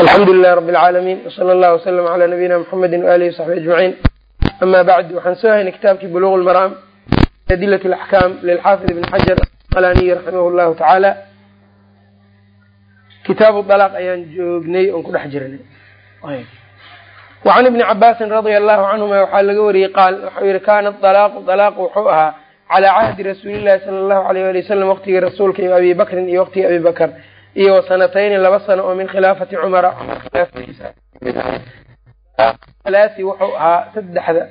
alxamdu lilahi rabi alcaalamiin wsala allahu waslama calaa nabiyina muxamedi waalihi wsaxbi ajmaciin ama bacd waxaan soo haynay kitaabkii buluq lmaraam adilat laxkaam lilxaafid ibn xajar alaniyi raximah llahu tacaala kitaabu dalaaq ayaan joognay oon ku dhex jirnay. Wacan ibni cabaasin radia allahu canhuma waxaa laga wariyey qaal waxau yihi kaana dalaaqu dalaaqu wuxuu ahaa calaa cahdi rasuulillahi sala allahu alayh ali wasalam waqtigii rasuulka iyo abi bakrin iyo waqtigii abi bakr iyo wasanatayni laba sano oo min khilaafati cumara alaasi wuxuu ahaa saddexda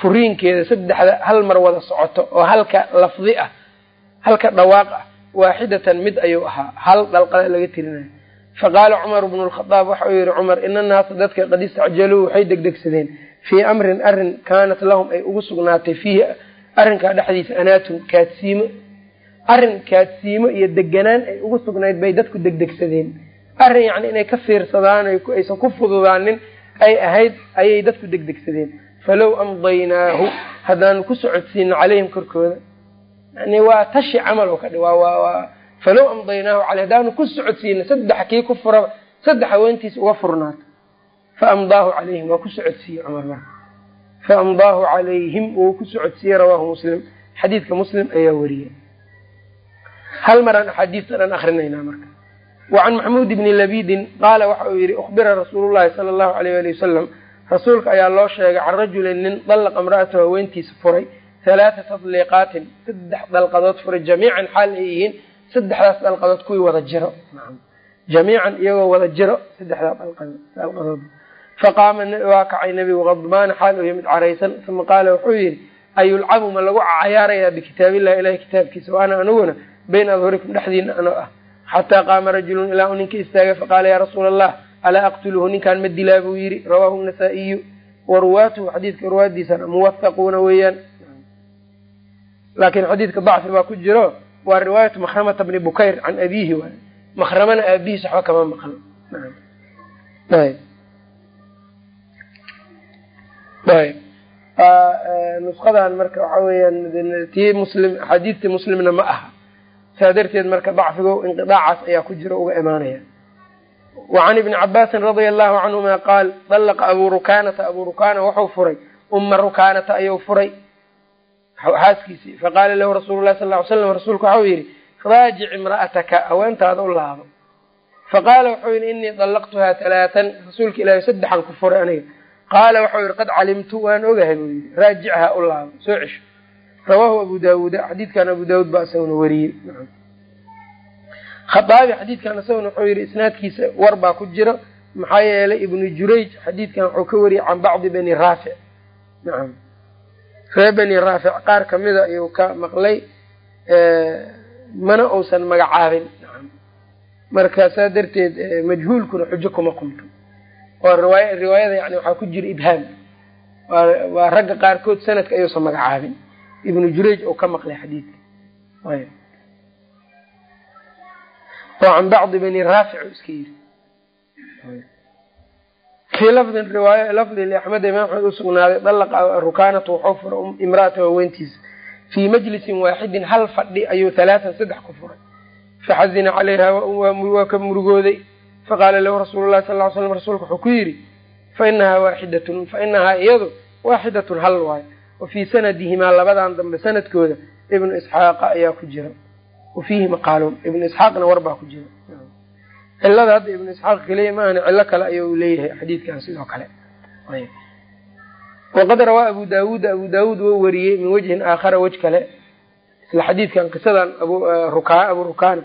furiinkeeda saddexda hal mar wada socoto oo halka lafdi ah halka dhawaaq ah waaxidatan mid ayuu ahaa. Hal dhalqada laga tirinayo. Faqaala cumar bnu lkhadaab waxa uu yihi cumar ina naasa dadka qad istacjaluu waxay degdegsadeen. Fii amrin arrin kaanat lahum ay ugu sugnaatay fiihi arrinkaa dhexdiisa anaatun kaadsiimo arrin kaadsiimo iyo deganaan ay ugu sugnayd bay dadku degdegsadeen. Arrin yacni inay ka fiirsadaan aysan ku fududaanin ay ahayd ayay dadku degdegsadeen. Falow amdaynaahu haddaanu ku socodsiino caleyhim korkooda. Yani waa tashi camal oo ka dhi waa falow amdaynaahu caley haddaanu ku socodsiino saddex kii ku furaba saddex haweentiis uga furnaato fa amdaahu calayhim waa ku socodsiiyey cumar marka. Fa amdaahu calayhim wuu ku socodsiiyey rawaahu muslim. Xadiidka muslim ayaa wariyey hal maraan axaadiista dhan akrinaynaa marka. Wacan maxmuud bni labidin qaala waxa uu yihi ukhbira rasuulu llahi sala allahu alayh ali wasalam rasuulka ayaa loo sheegay can rajulin nin dallaqa imra'atahu haweentiisa furay halaata tadliiqaatin saddex dalqadood furay jamiican xaal ay yihiin saddexdaas dalqadood kuwii wada jiro. Jamiican iyagoo wada jiro saddexdaa dalqadood faqaama waa kacay nebigu qadbaana xaal uu yimid caraysan. Uma qaala wuxuu yihi ayulcabu ma lagu cayaarayaa bikitaabillahi ilahi kitaabkiisa wa ana aniguna bayna adhurikum dhexdiina ano ah. Xataa qaama rajulun ilaa uu ninka istaagay faqaala yaa rasuula allah alaa aqtuluhu? Ninkaan ma dilaa? buu yidhi. Rawaahu nasaa-iyu. Wa ruwaatuhu xadiidka ruwaadiisana muwahaquuna weeyaan. Laakiin xadiidka dacfi baa ku jiro waa riwaayatu makhramata bni bukayr can abiihi waay makhramana aabihiis waxba kama maqan ayb nusqadan marka waxa weeyaan tii muslim axaadiistii muslimna ma aha saa darteed marka dacfigo inqidaacaas ayaa ku jiro uga imaanaya. Wacan ibni cabaasin radia allahu canhuma qaal dallaqa abuu rukaanata. Abuu rukaana wuxuu furay uma rukaanata ayuu furay xaaskiisii faqaala lahu rasuulu sal ly slam rasuulku waxau yihi raajic imra'ataka haweentaada u laabo. Faqaala wuxuu yihi inii dallaqtuhaa talaatan. Rasuulka ilaahi saddexan ku furay aniga. Qaala waxau yihi qad calimtu waan ogahay buu yihi raajichaa u laabo soo cesho rawaahu abu daawuuda xadiidkan abu daawuud baa isaguna wariyey. Khaaabi xadiidkan isaguna wuxuu yihi isnaadkiisa war baa ku jiro maxaa yeelay ibnu jurayj xadiidkan wuxuu ka wariyey can bacdi bani raafic nacam reer bani raafic qaar kamida ayuu ka maqlay mana uusan magacaabin. Nacam marka saa darteed majhuulkuna xujo kuma qumto oo riwaay riwaayada yani waxaa ku jira ibhaam. Waa ragga qaarkood sanadka ayuusan magacaabin ibnu jurayj oo ka maqlay xadiidka. Oo can bacdi bani raafic iska yiri. Fii lafdin riwaay lafdi liaxmed imaam axmed usugnaaday dalaqa rukaanatu wuxuu furay imraata haweentiisa fii majlisin waaxidin hal fadhi ayuu halaatan saddex ku furay. Faxazina calayha waa ka murugooday. Faqaala lahu rasuulu lahi sal ly slam rasuulka wuxuu ku yidhi fainahaa waaxidatun fainahaa iyadu waaxidatun hal waayo wa fii sanadihimaa labadan dambe sanadkooda ibnu isxaaqa ayaa ku jira. Wa fiihi maqaaluun ibnu isxaaqna war baa ku jira. Cilada hadda ibnu isxaaq keliya maahana cillo kale ayuu leeyahay xadiidkan sidoo kale. Waqad rawaa abu daawuuda abu daawuud wou wariyey min wajhin aakhara wej kale. Isla xadiidkan qisadan abu rukaana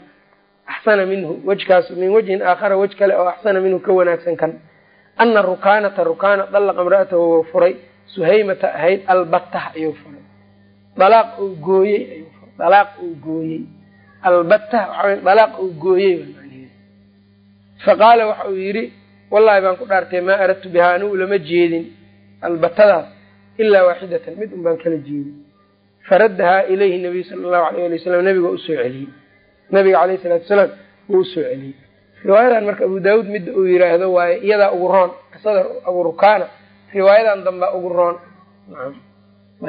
axsana minhu wejkaas min wajhin aakhara wej kale oo axsana minhu ka wanaagsan kan. Ana rukaanata rukaana dallaqa imra'atahu wou furay suhaymata ahayd albatah ayuu furay. Dalaaq uu gooyey ayuu furay. Dalaaq uu gooyey. Albatah waxaa dalaaq uu gooyey faqaala waxa uu yidhi wallahi baan ku dhaartay maa aradtu bihaa anigu lama jeedin albatadaas ilaa waaxidatan mid un baan kala jeedin. Faraddahaa ilayhi nabiyu sala allahu alayh ali wasalam nabiga u soo celiyey. Nabiga caleyhi salatu salaam wuu u soo celiyey. Riwaayadan marka abu daawuud midda uu yiraahdo waaye iyadaa ugu roon qisada abu rukaana riwaayadan dambaa ugu roon.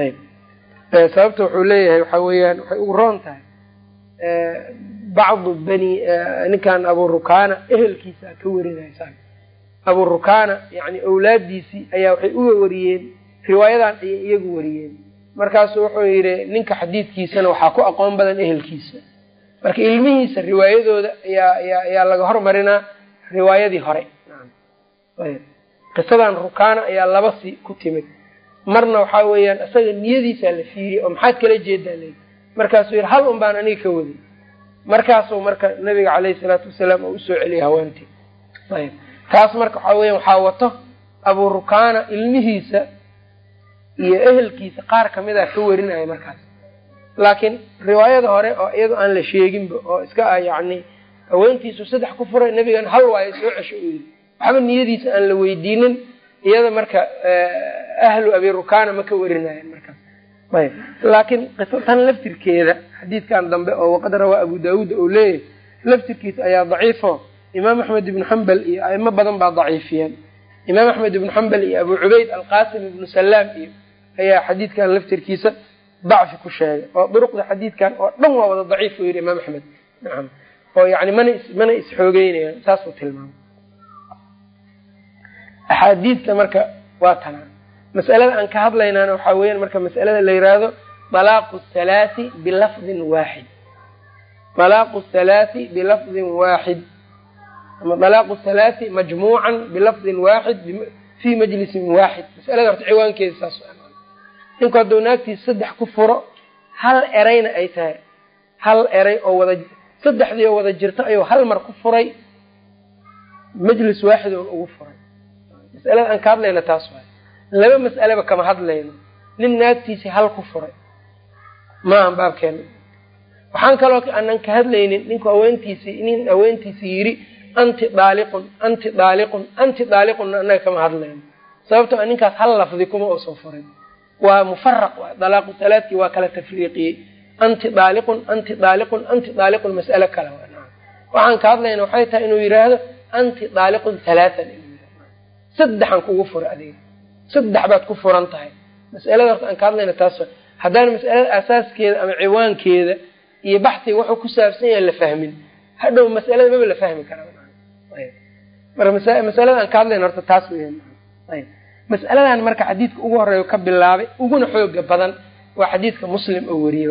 Ayb. Sababta wuxuu leeyahay waxaa weeyaan waxay ugu roon tahay bacdu bani ninkan abu rukaana ehelkiisa ka warinaysaa abu rukaana yani awlaadiisii ayaa waxay uga wariyeen riwaayadan ayay iyagu wariyeen. Markaasuu wuxuu yidhi ninka xadiidkiisana waxaa ku aqoon badan ehelkiisa. Marka ilmihiisa riwaayadooda ayaa ayaa laga hormarinaa riwaayadii hore qisadan rukaana ayaa laba si ku timid. Marna waxaa weeyaan isaga niyadiisaa la fiiriyey oo maxaad kala jeedaa le markaasuu yidhi hal un baan aniga ka waday markaasuu marka nabiga caleyhi salaatu wasalaam oo u soo celiyay haweentii ayb taas marka waxaa weya waxaa wato abu rukaana ilmihiisa iyo ehelkiisa qaar ka mid a ka warinaya markaas. Laakiin riwaayada hore oo iyadoo aan la sheeginba oo iska ah yacni haweentiisu saddex ku furay nabigan hal waayo soo cesho u yidhi waxba niyadiisa aan la weydiinin iyada marka ahlu abi rukaana ma ka warinayan markaas. Ayb. Laakiin qiso tan laftirkeeda xadiidkan dambe oo waqad rawaa abu daawuud oo leeyahay laftirkiisa ayaa daciifo. Imaam axmed ibnu xambal iyo aimo badan baa daciifiyeen. Imaam axmed ibnu xambal iyo abu cubayd alqasim ibnu salaam iyo ayaa xadiidkan laftirkiisa dacfi ku sheegay. Oo duruqda xadiidkan oo dhan waa wada daciif u yidhi imaam axmed nacam oo yani mana mana isxoogeynayaan saasuu tilmaamay axaadiidta marka waa tanaa mas'alada aan ka hadlaynaana waxaa weeyaan marka mas'alada la yiraahdo dalaaqu thalaati bilafdin waaxid dalaaqu thalaati bilafdin waaxid ama dalaaqu thalaati majmuucan bilafdin waaxid fii majlisin waaxid masalada horta ciwaankeeda saas ninku hadduu naagtiisa saddex ku furo hal erayna ay tahay hal eray oo wada saddexdii oo wada jirta ayuu hal mar ku furay majlis waaxid oon ugu furay masalada aan ka hadlayna taas waay laba mas'aleba kama hadlayno. Nin naagtiisii hal ku furay. Maahan baabkeena. Waxaan kaloo aanan ka hadlaynin ninku haweentiisii nin haweentiisii yidhi anti daaliqun anti daaliqun anti daaliqunna annaga kama hadlayno. Sababtoo a ninkaas hal lafdi kuma uusan furin. Waa mufaraq waay dalaaqu talaadkii waa kala tafriiqiyey. Anti daaliqun anti daaliqun anti daaliqun mas'alo kale waxaan ka hadlayna waxay tahay inuu yidhaahdo anti daaliqun halaatan saddexan kugu fura adiga. Saddex baad ku furan tahay. Mas'alada horta aan ka hadlayna taas haddaan mas'alada asaaskeeda ama ciwaankeeda iyo baxsiga wuxuu ku saabsan yahay la fahmin hadhow mas'alada maba la fahmi karaa masalada aan ka hadlayna horta taas weyaan mas'aladan marka xadiidka ugu horreeya ka bilaabay uguna xooga badan waa xadiidka muslim oo wariyey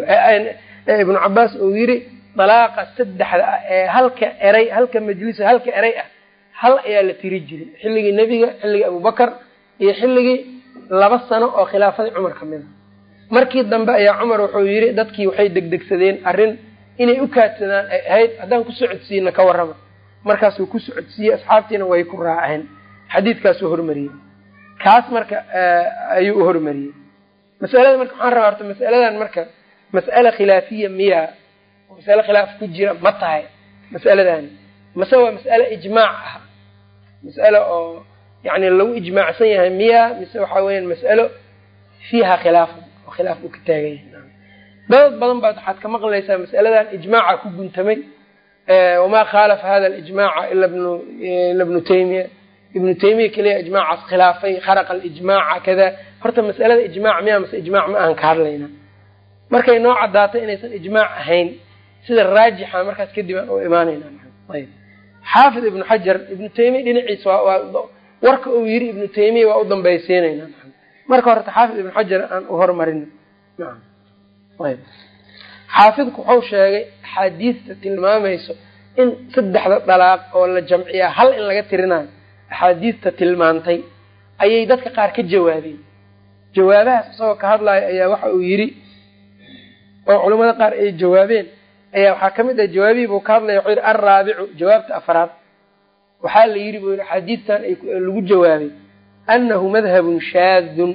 ibnu cabaas oo yiri dalaaqa saddexda ah ee halka eray halka majlis halka eray ah hal ayaa la tiri jiray. Xilligii nebiga xilligii abubakar iyo xilligii laba sano oo khilaafadii cumar ka mid a markii dambe ayaa cumar wuxuu yidhi dadkii waxay degdegsadeen arrin inay u kaadsadaan ay ahayd haddaan ku socodsiina ka warrama. Markaasuu ku socodsiiyey asxaabtiina way ku raaceen. Xadiidkaasuu hormariyey. Kaas marka ayuu u hormariyey. Masalada marka waxaan rabaa horta mas'aladan marka mas'ala khilaafiya miyaa mas'ale khilaaf ku jira ma tahay mas'aladani mase waa mas'ale ijmaac ah mas'alo oo yani lagu ijmaacsan yahay miyaa mise waxaa weyaan mas'alo fiiha khilaafun oo khilaaf uu ka taagan yahay dad badan baad waxaad ka maqlaysaa mas'aladan ijmaaca ku guntamay wamaa khaalafa hada alijmaaca ila ila bnu taymiya. Ibnu taymiya keliya ijmaacaas khilaafay kharaqa alijmaaca kada horta mas'alada ijmaac miyaa mase ijmaac ma aan ka hadlayna. Markay noo caddaatay inaysan ijmaac ahayn sida raajixa markaas kadib aan u imaanayna. Ayb xaafid ibnu xajar ibnu taymiya dhinaciisa waa warka uu yiri ibnu taymiya waa u dambaysiinayna. Marka horta xaafid ibnu xajar aan u hormarino xaafidku wuxuu sheegay axaadiista tilmaamayso in saddexda dalaaq oo la jamciyaa hal in laga tirinayo axaadiista tilmaantay ayay dadka qaar ka jawaabeen. Jawaabahaas isagoo ka hadlayo ayaa waxa uu yidhi oo culamada qaar ay jawaabeen ayaa waxaa ka mid ah jawaabihii buu ka hadlaya wuxuu yidhi alraabicu jawaabta afraad. Waxaa la yidhi buu yidhi xadiidtan lagu jawaabay annahu madhabun shaadun.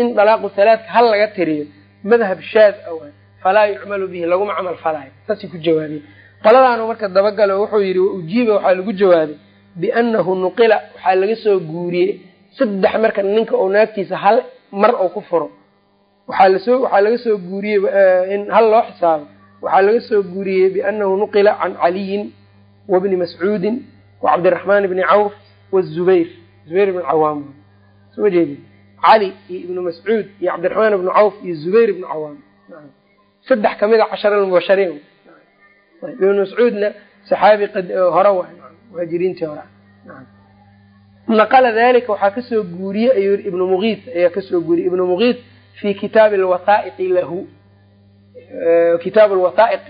In dalaaqu halaadka hal laga tiriyo madhab shaad awa falaa yucmalu bihi laguma camal falaayo saasay ku jawaabeen. Qoladaanu marka dabagalo wuxuu yidhi ujiiba waxaa lagu jawaabay biannahu nuqila waxaa laga soo guuriyey. Saddex marka ninka uu naagtiisa hal mar uu ku furo. Waxaa la soo waxaa laga soo guuriyey in hal loo xisaabo waxaa laga soo guuriyey biannahu nuqila can caliyin wabni mascuudin wacabdiraxmaan bni cawf wazubayr zubayr. Ibn cawaam soo jeedi cali iyo ibnu mascuud iyo cabdiraxmaan ibnu cawf iyo zubayr ibnu cawaam saddex ka mid a cashara almubashariin ibnu mascuudna saxaabi hore wa muhaajiriintii hore. Naqala dalika waxaa ka soo guuriyey ayuu ibnu muqiis ayaa ka soo guuriyey. Ibnu muqiis fi kitaabi alwathaa'iqi lahu kitaab alwathaa'iq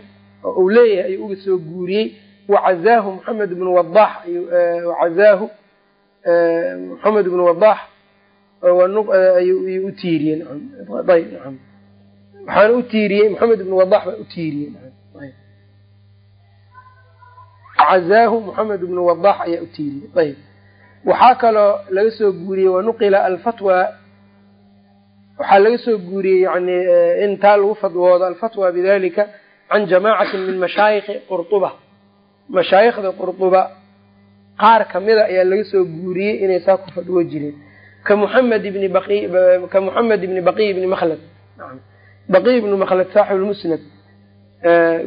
oo uu leeyahay ayuu uga soo guuriyey. Wacazaahu maxamed ibnu wadax wacazaahu maxamed ibnu wadax ayuu u tiiriyey. Ayb naam. Waxaana u tiiriyey maxamed ibnu wadax baa u tiiriyey. Cazaahu maxamed ibnu wadax ayaa u tiiriyey. Ayb waxaa kaloo laga soo guuriyey wanuqila alfatwa waxaa laga soo guuriyey yani in taa lagu fadwoodo alfatwa bidalika can jamaacatin min mashaayikhi qurtuba. Mashaayikhda qurtuba qaar kamida ayaa laga soo guuriyey inay saa ku fadwo jireen. Ka muxamed ibni baqi ka muxamed ibni baqiy ibni makhlad baqiy ibni makhlad saaxib lmusnad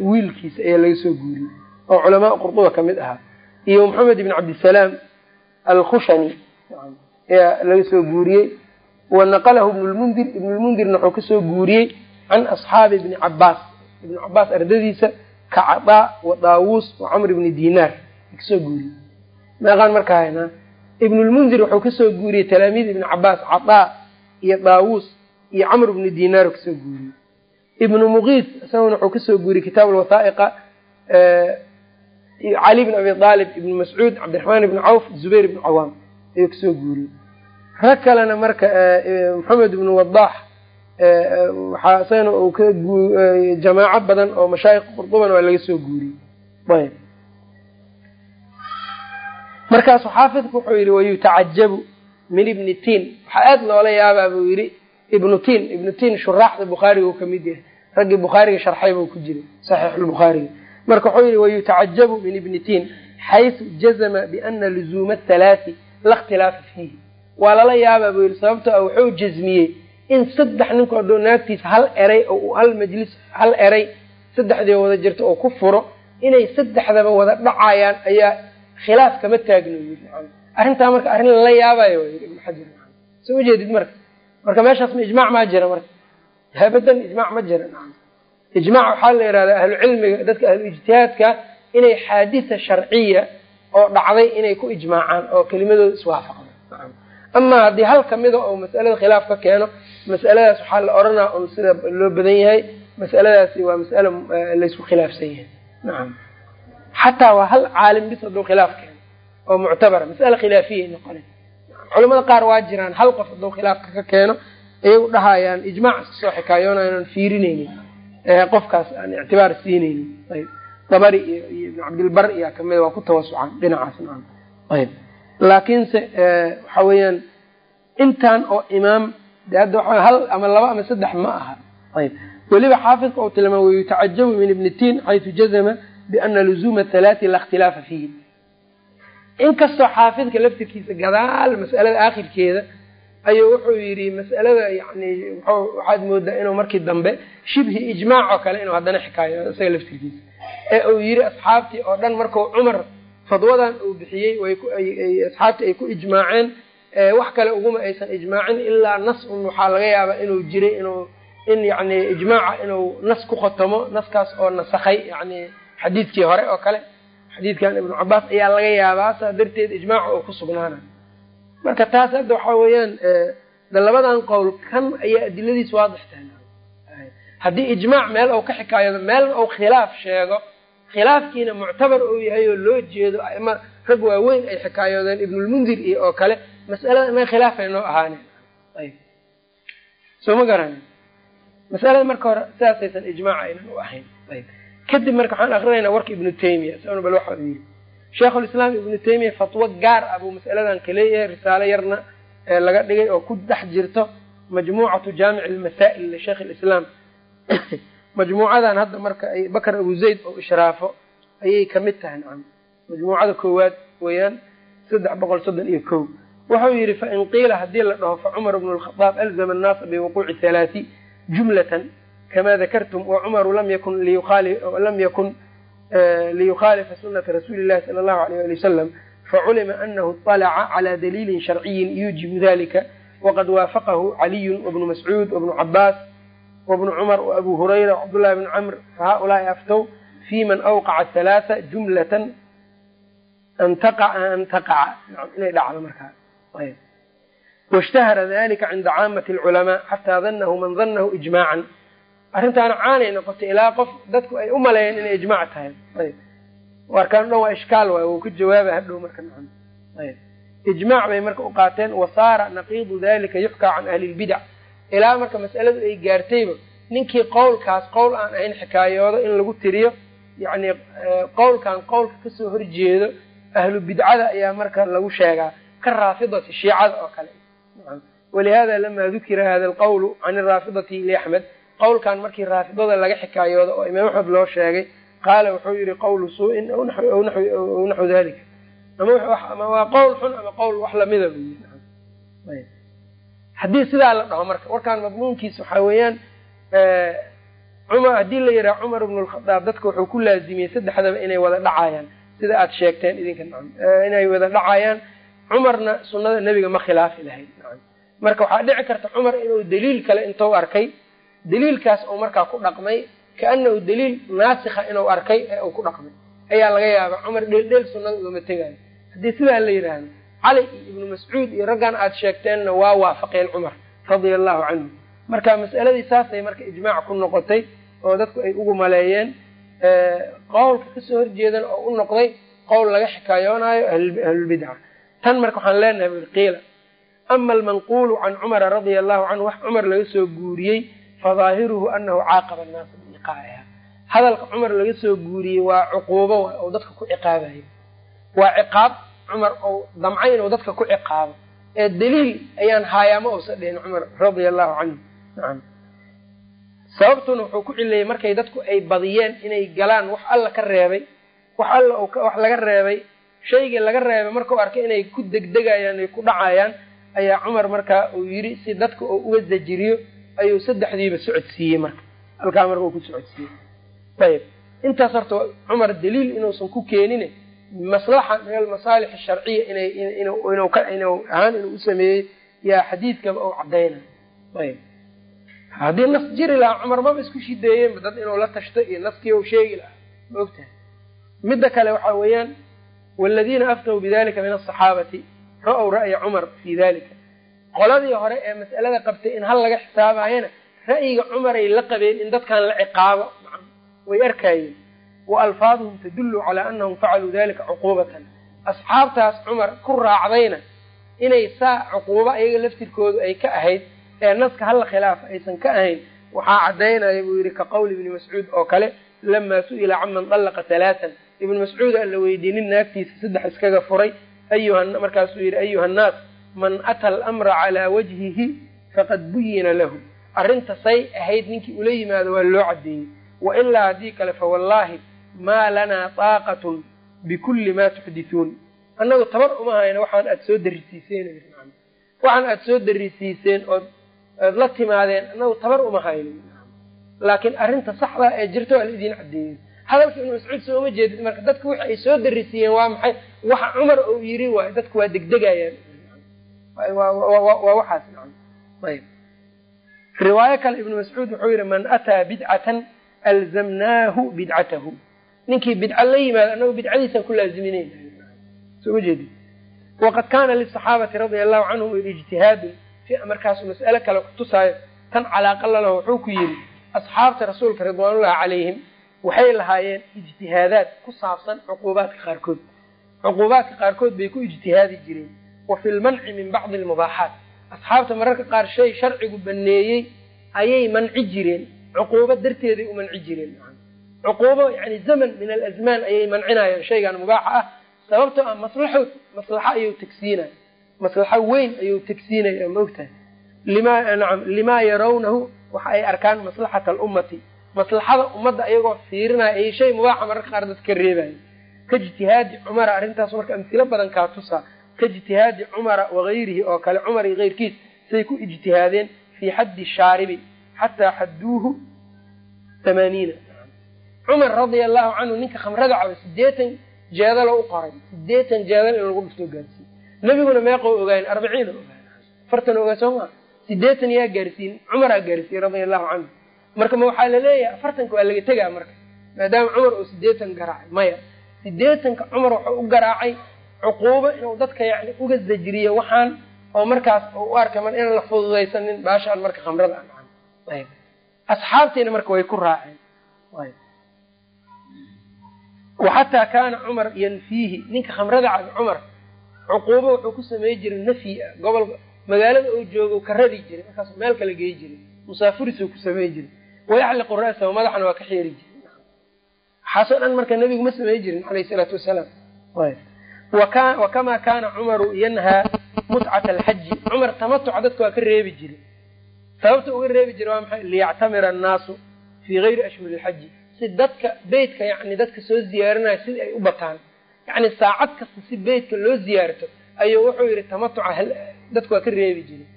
wiilkiisa ayaa laga soo guuriyey oo culamaa qurtuba ka mid ahaa. Iyo maxamed ibn cabdisalaam alkhushani ayaa laga soo guuriyey wa naqalahu ibn lmundir ibn lmundirna wuxuu ka soo guuriyey can asxaabi ibni cabaas ibn cabaas ardadiisa ka cadaa wa daawuus wa camr ibni dinaar ka soo guuriyey meeqaan markaa haynaa ibn lmundir wuxuu ka soo guuriyey talaamiid ibni cabaas cadaa iyo daawuus iyo camr ibni dinaar ka soo guuriyey ibnu muqiis isaguna wuxuu ka soo guuriyey kitaab alwathaa'iqa cali bn abi aalib ibn mascuud cabdiraxmaan ibni cawf zubayr ibni cawaam ayuu ka soo guuriyey rag kalena marka maxamed ibnu wadax waxaa isagana uu ka jamaaco badan oo mashaayik qurdubana waa laga soo guuriyey. Ayb. Markaasu xaafidku wuxuu yihi wayutacajabu min ibni tin waxaa aad loola yaabaa buu yihi ibnu tin ibnu tin shuraaxda bukhaariga u ka mid yahay. Raggii bukhaariga sharxay buu ku jiray saxiixulbukhaariga marka wuxuu yihi wayutacajabu min ibni tin xaysu jazma biana luzuuma athalaati la khtilaafa fiihi waa lala yaabaa buu yihi sababto a wuxuu jazmiyey in saddex ninkoo dho naagtiisa hal eray oo hal majlis hal eray saddexdii wada jirto oo ku furo inay saddexdaba wada dhacayaan ayaa khilaaf kama taagno yii arrintaa marka arrin lala yaabayo ibnu xajar soo ma jeedid marka. Marka meeshaas ma ijmac maa jira marka. Habadan ijmac ma jira. Ijmac waxaa la yihahdaa ahlu cilmiga dadka ahlu ijtihaadka inay xaaditha sharciya oo dhacday inay ku ijmaacaan oo kelimadooda iswaafaqda amaa haddii hal kamida oo masalada khilaaf ka keeno masaladaas waxaa la oranaa un sida loo badan yahay. Masaladaasi waa masalo laysku khilaafsan yahay. Nacam xataa waa hal caalim bis hadduu khilaaf keeno oo muctabara masala khilaafiyay noqona culamada qaar waa jiraan hal qof hadduu khilaafka ka keeno ayay u dhahayaan ijmac iska soo xikaayoonayan fiirinaynin qofkaas aan ictibaar siinaynin. Ayb. Dabari iyo iyo ibn cabdilbar iyaa kamida waa ku tawasucaan dhinacaas. Nacam ayb laakiinse waxa weeyaan intan oo imaam de hadda hal ama laba ama saddex ma aha. Ayb weliba xaafidka uu tilmaamay wayutacajabu min ibni tin xaysu jazma biana luzuuma halaati la ikhtilaafa fiihi inkastoo xaafidka laftirkiisa gadaal mas'alada aakhirkeeda ayuu wuxuu yidhi mas'alada yani waxaad moodaa inuu markii dambe shibhi ijmaac oo kale inuu haddana xikaayo isaga laftirkiisa. Ee uu yidhi asxaabtii oo dhan marku cumar fadwadan uu bixiyey asxaabtii ay ku ijmaaceen. Wax kale uguma aysan ijmaacin ilaa nas un waxaa laga yaabaa inuu jiray inuu in yani ijmaaca inuu nas ku khotomo naskaas oo nasakhay yani xadiidkii hore oo kale. Xadiidkan ibnu cabaas ayaa laga yaabaa saa darteed ijmaaca oo ku sugnaana marka taas hadda waxaa weeyaan de labadan qowl kan ayaa adiladiis waadix tahay haddii ijmaac meel ou ka xikaayado meelna ou khilaaf sheego khilaafkiina muctabar uu yahay oo loo jeedo ama rag waaweyn ay xikaayoodeen ibnulmundir iyo oo kale mas'alada ma khilaafay noo ahaane ayb soo ma garani masalada marka hore sidaasaysan ijmaac aynan u ahayn. Ayb kadib marka waxaan akrinaynaa warka ibnu taymiya isaguna bal waxa uu yiri sheikhulislaam ibnu taymiya fatwo gaar ah buu masaladan ka leeyahay risaalo yarna ee laga dhigay oo ku dhex jirto majmuucatu jaamic almasaa'il lisheikh lislaam majmuucadan hadda marka bakr abu zayd oo ishraafo ayay ka mid tahay nacam majmuucada koowaad weeyaan saddex boqol soddon iyo ko wuxuu yihi fain qiila haddii la dhaho facumar bnu lkhadaab alzama annaasa biwuquuci halaati jumlatan kama dakartum wacumaru lam yakun lam yakun liyukhaalifa sunata rasuuli llahi sala allahu alayh ali wasalam faculima anahu iطalaca cala daliilin sharciyin yuujibu dalika waqad waafaqahu caliyun wabnu mascuud wabnu cabaas wabnu cumar waabu hurayra wcabdullahi bni camr fahaulaai aftow fi man awqaca halaatha jumlatan an taqaca inay dhacdo markaa washtahara dalika cinda caamati alculamaa xataa danahu man danahu ijmaacan arrintaana caanay noqotay ilaa qof dadku ay u maleeyeen inay ijmaac tahay warkaan dhan waa ishkaal waay wuu ka jawaaba hadhow marka ijmaac bay marka u qaateen wasaara naqiidu dalika yuxkaa can ahli lbidac ilaa marka mas'aladu ay gaartayba ninkii qowlkaas qowl aan ahayn xikaayoodo in lagu tiriyo yacni qowlkan qowlka ka soo horjeedo ahlu bidcada ayaa marka lagu sheegaa ka raafidati shiicada oo kale. Walihada lama dukira hada alqawlu can raafidati liaxmed qowlkan markii raafidada laga xikaayoodo oo imaam axmed loo sheegay qaala wuxuu yihi qawlu suu-in naxwu dalika ama waa qowl xun ama qowl wax lamida haddii sidaa la dhaho marka warkaan madmuunkiisa waxaa weeyaan haddii la yidhaha cumar ibnu lkhadaab dadka wuxuu ku laazimiyey saddexdaba inay wada dhacayaan. Sida aad sheegteen idinka nacam inay wada dhacayaan cumarna sunnada nebiga ma khilaafi lahayd nacam marka waxaa dhici karta cumar inuu daliil kale intuu arkay. Daliilkaas uu markaa ku dhaqmay kaanahu daliil naasikha inuu arkay ee uu ku dhaqmay. Ayaa laga yaabaa cumar dheeldheel sunnada ugama tegaayo haddii sidaa la yidhaahdo cali iyo ibnu mascuud iyo raggan aad sheegteenna waa waafaqeen cumar radia allahu canhu. Marka mas'aladii saasay marka ijmaac ku noqotay oo dadku ay ugu maleeyeen qowlka ka soo horjeedan oo u noqday qowl laga xikaayoonayo ahlulbidca tan marka waxaan leenahay bui qiila. Ama almanquulu can cumara radia allahu canhu wax cumar laga soo guuriyey fadaahiruhu anahu caaqaba annaasa biiqaaciha hadalka cumar laga soo guuriyey waa cuquubo oo dadka ku ciqaabayo waa ciqaab cumar ou damcay inuu dadka ku ciqaabo ee daliil ayaan haayaama uusa dhihin cumar radia allahu canhu nacam sababtuna wuxuu ku cileeyey markay dadku ay badiyeen inay galaan wax alla ka reebay wax alla wax laga reebay shaygii laga reebay markau arkay inay ku degdegayaan ay ku dhacayaan ayaa cumar markaa uu yidhi si dadka uu uga zajiriyo ayuu saddexdiiba socodsiiyey marka. Halkaa marka uu ku socodsiiyey. Ayib intaas horta cumar daliil inuusan ku keenin maslaxa min almasaalix asharciya inuu ahaan inuu u sameeyey yaa xadiidkaba uu cadayna ayb. Haddii nas jiri lahaa cumar maba isku shideeyeenba dad inuu la tashto iyo naskii u sheegi lahaa. Ma ogtahay. Midda kale waxaa weeyaan waladiina aftahu bidalika min asaxaabati ra-w ra'ya cumar fi dalika qoladii hore ee mas'alada qabtay in hal laga xisaabayana ra'yiga cumaray la qabeen in dadkan la ciqaabo. Way arkayeen wa alfaaduhum tadullu calaa anahum facaluu dalika cuquubatan asxaabtaas cumar ku raacdayna inay saa cuquubo ayaga laftirkoodu ay ka ahayd ee naska halla khilaafa aysan ka ahayn waxaa caddaynaya buu yidhi ka qowli ibni mascuud oo kale lamaa su'ila caman dallaqa ibnu mascuud aan la weydiiyey nin naagtiisa saddex iskaga furay markaasuu yidhi ayuha annaas man ata alamra calaa wajhihi faqad buyina lahu arrinta say ahayd ninkii ula yimaado waa loo caddeeyey wa ilaa haddii kale fa wallaahi maa lanaa taaqatun bikulli maa tuxdithuun annagu tabar uma hayna waxaan aada soo darisiiseen waxaan aada soo darisiiseen ood ood la timaadeen annagu tabar uma hayno laakiin arrinta saxdaa ee jirta waa la idiin caddeeyey. Hadalka ibnu mascuud sooma jeedid marka dadku wixi ay soo darisiiyeen waa maxay? Waxa cumar uu yiri waay dadku waa degdegayaan. Waa waxaas ayb riwaayo kale ibnu mascuud wuxuu yihi man ataa bidcatan alzamnaahu bidcatahu ninkii bidca la yimaado annagu bidcadiisaan ku laaziminayna sooma jeedid waqad kaana lisaxaabati radia allahu canhum ijtihaadun markaasu mas'ale kale kutusaayo tan calaaqa lalaho wuxuu ku yidhi asxaabta rasuulka ridwaanullahi calayhim waxay lahaayeen ijtihaadaad ku saabsan cuquubaadka qaarkood. Cuquubaadka qaarkood bay ku ijtihaadi jireen. Wa fi lmanci min bacdi almubaaxaat. Asxaabta mararka qaar shay sharcigu baneeyey ayay manci jireen. Cuquubo darteeday u manci jireen cuquubo yani zaman min alazmaan ayay mancinayeen shaygan mubaaxa ah sababtoo ah maslaxood maslaxo ayuu tagsiinaya maslaxo weyn ayuu tagsiinaya ma ogtahay lima nacam limaa yarawnahu waxa ay arkaan maslaxata alummati maslaxada ummadda ayagoo fiirinaya ay shay mubaaxa mararka qaar dadka reebaya ka ijtihaadi cumara arrintaas marka amsilo badan kaa tusaa ka ijtihaadi cumara wagayrihi oo kale cumar iyo keyrkiis say ku ijtihaadeen fii xaddi shaaribi xataa xadduuhu tamaaniina cumar radia allahu canhu ninka khamrada caba sideetan jeedalo u qoray sideetan jeedal in lagu dhuftoo gaarsiiye nebiguna meeqoo ogaayen arbiciin ogaay afartan ogaa soo maa sideetan yaa gaarsiin cumaraa gaarsiiyey radia allahu canhu marka ma waxaa la leeyahay afartanka waa laga tegaa marka. Maadaama cumar uu sideetan garaacay maya. Sideetanka cumar wuxuu u garaacay cuquubo inuu dadka yani uga zajriyo waxaan oo markaas u arkay mar inaan la fududaysanin baashaan marka khamrada aan asxaabtiina marka way ku raaceen waxataa kaana cumar yanfiihi ninka khamrada cab cumar cuquubo wuxuu ku samey jiray nafyi ah gobol magaalada uu joogo ka radi jiray markaasu meel kala gey jiray musaafirisuu ku samey jiray wayacliqu ra'sahu madaxana waa ka xeeri jiray. Waxaasoo dhan marka nebigu ma samey jirin alayh salaatu wasalaam. Wakamaa kaana cumaru yanhaa mutcata alxaji cumar tamatuca dadka waa ka reebi jiray. Sababta uga reebi jiray waa maxay? Liyactamira annaasu fii gayri ashhuri ilxaji si dadka beytka yani dadka soo ziyaarinayo sidii ay u bataan. Yani saacad kasta si beytka loo ziyaarto ayuu wuxuu yihi tamatuca dadka waa ka reebi jiray.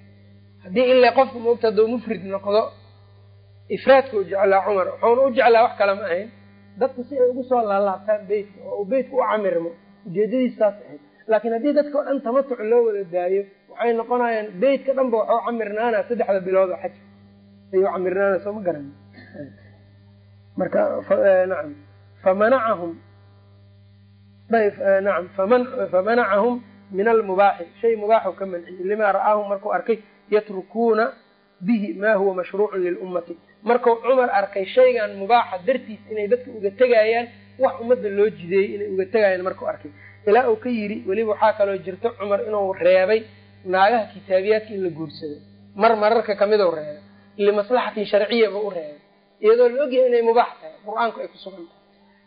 Haddii ilaa qofka moogta hadduu mufrid noqdo ifraadka u jeclaa cumar. Wuxuuna u jeclaa wax kale ma ahayn. Dadka si ay ugu soo laalaabtaan beytka oo uu beytka u camirmo ujeedadiis saas ahayd. Laakiin haddii dadka o dhan tamatuc loo wada daayo waxay noqonayaan beytka dhanba waxuu camirnaana saddexda bilood oo xaj. Ayuu camirnaana soo ma garan marka famanacahum nacam famanacahum min almubaaxi shay mubaaxu ka manciyey limaa ra'aahum markuu arkay yatrukuuna bihi ma huwa mashruucun lilummati markuu cumar arkay shaygan mubaaxa dartiis inay dadka uga tegayaan wax ummadda loo jideeyey inay uga tegayaan markuu arkay. Ilaa uu ka yidhi weliba waxaa kaloo jirto cumar inuu reebay naagaha kitaabiyaadka in la guursado mar mararka ka mid u reebay. Limaslaxatin sharciya buu u reebay iyadoo la ogyahay inay mubaax tahay qur'aanku ay ku sugan tahay.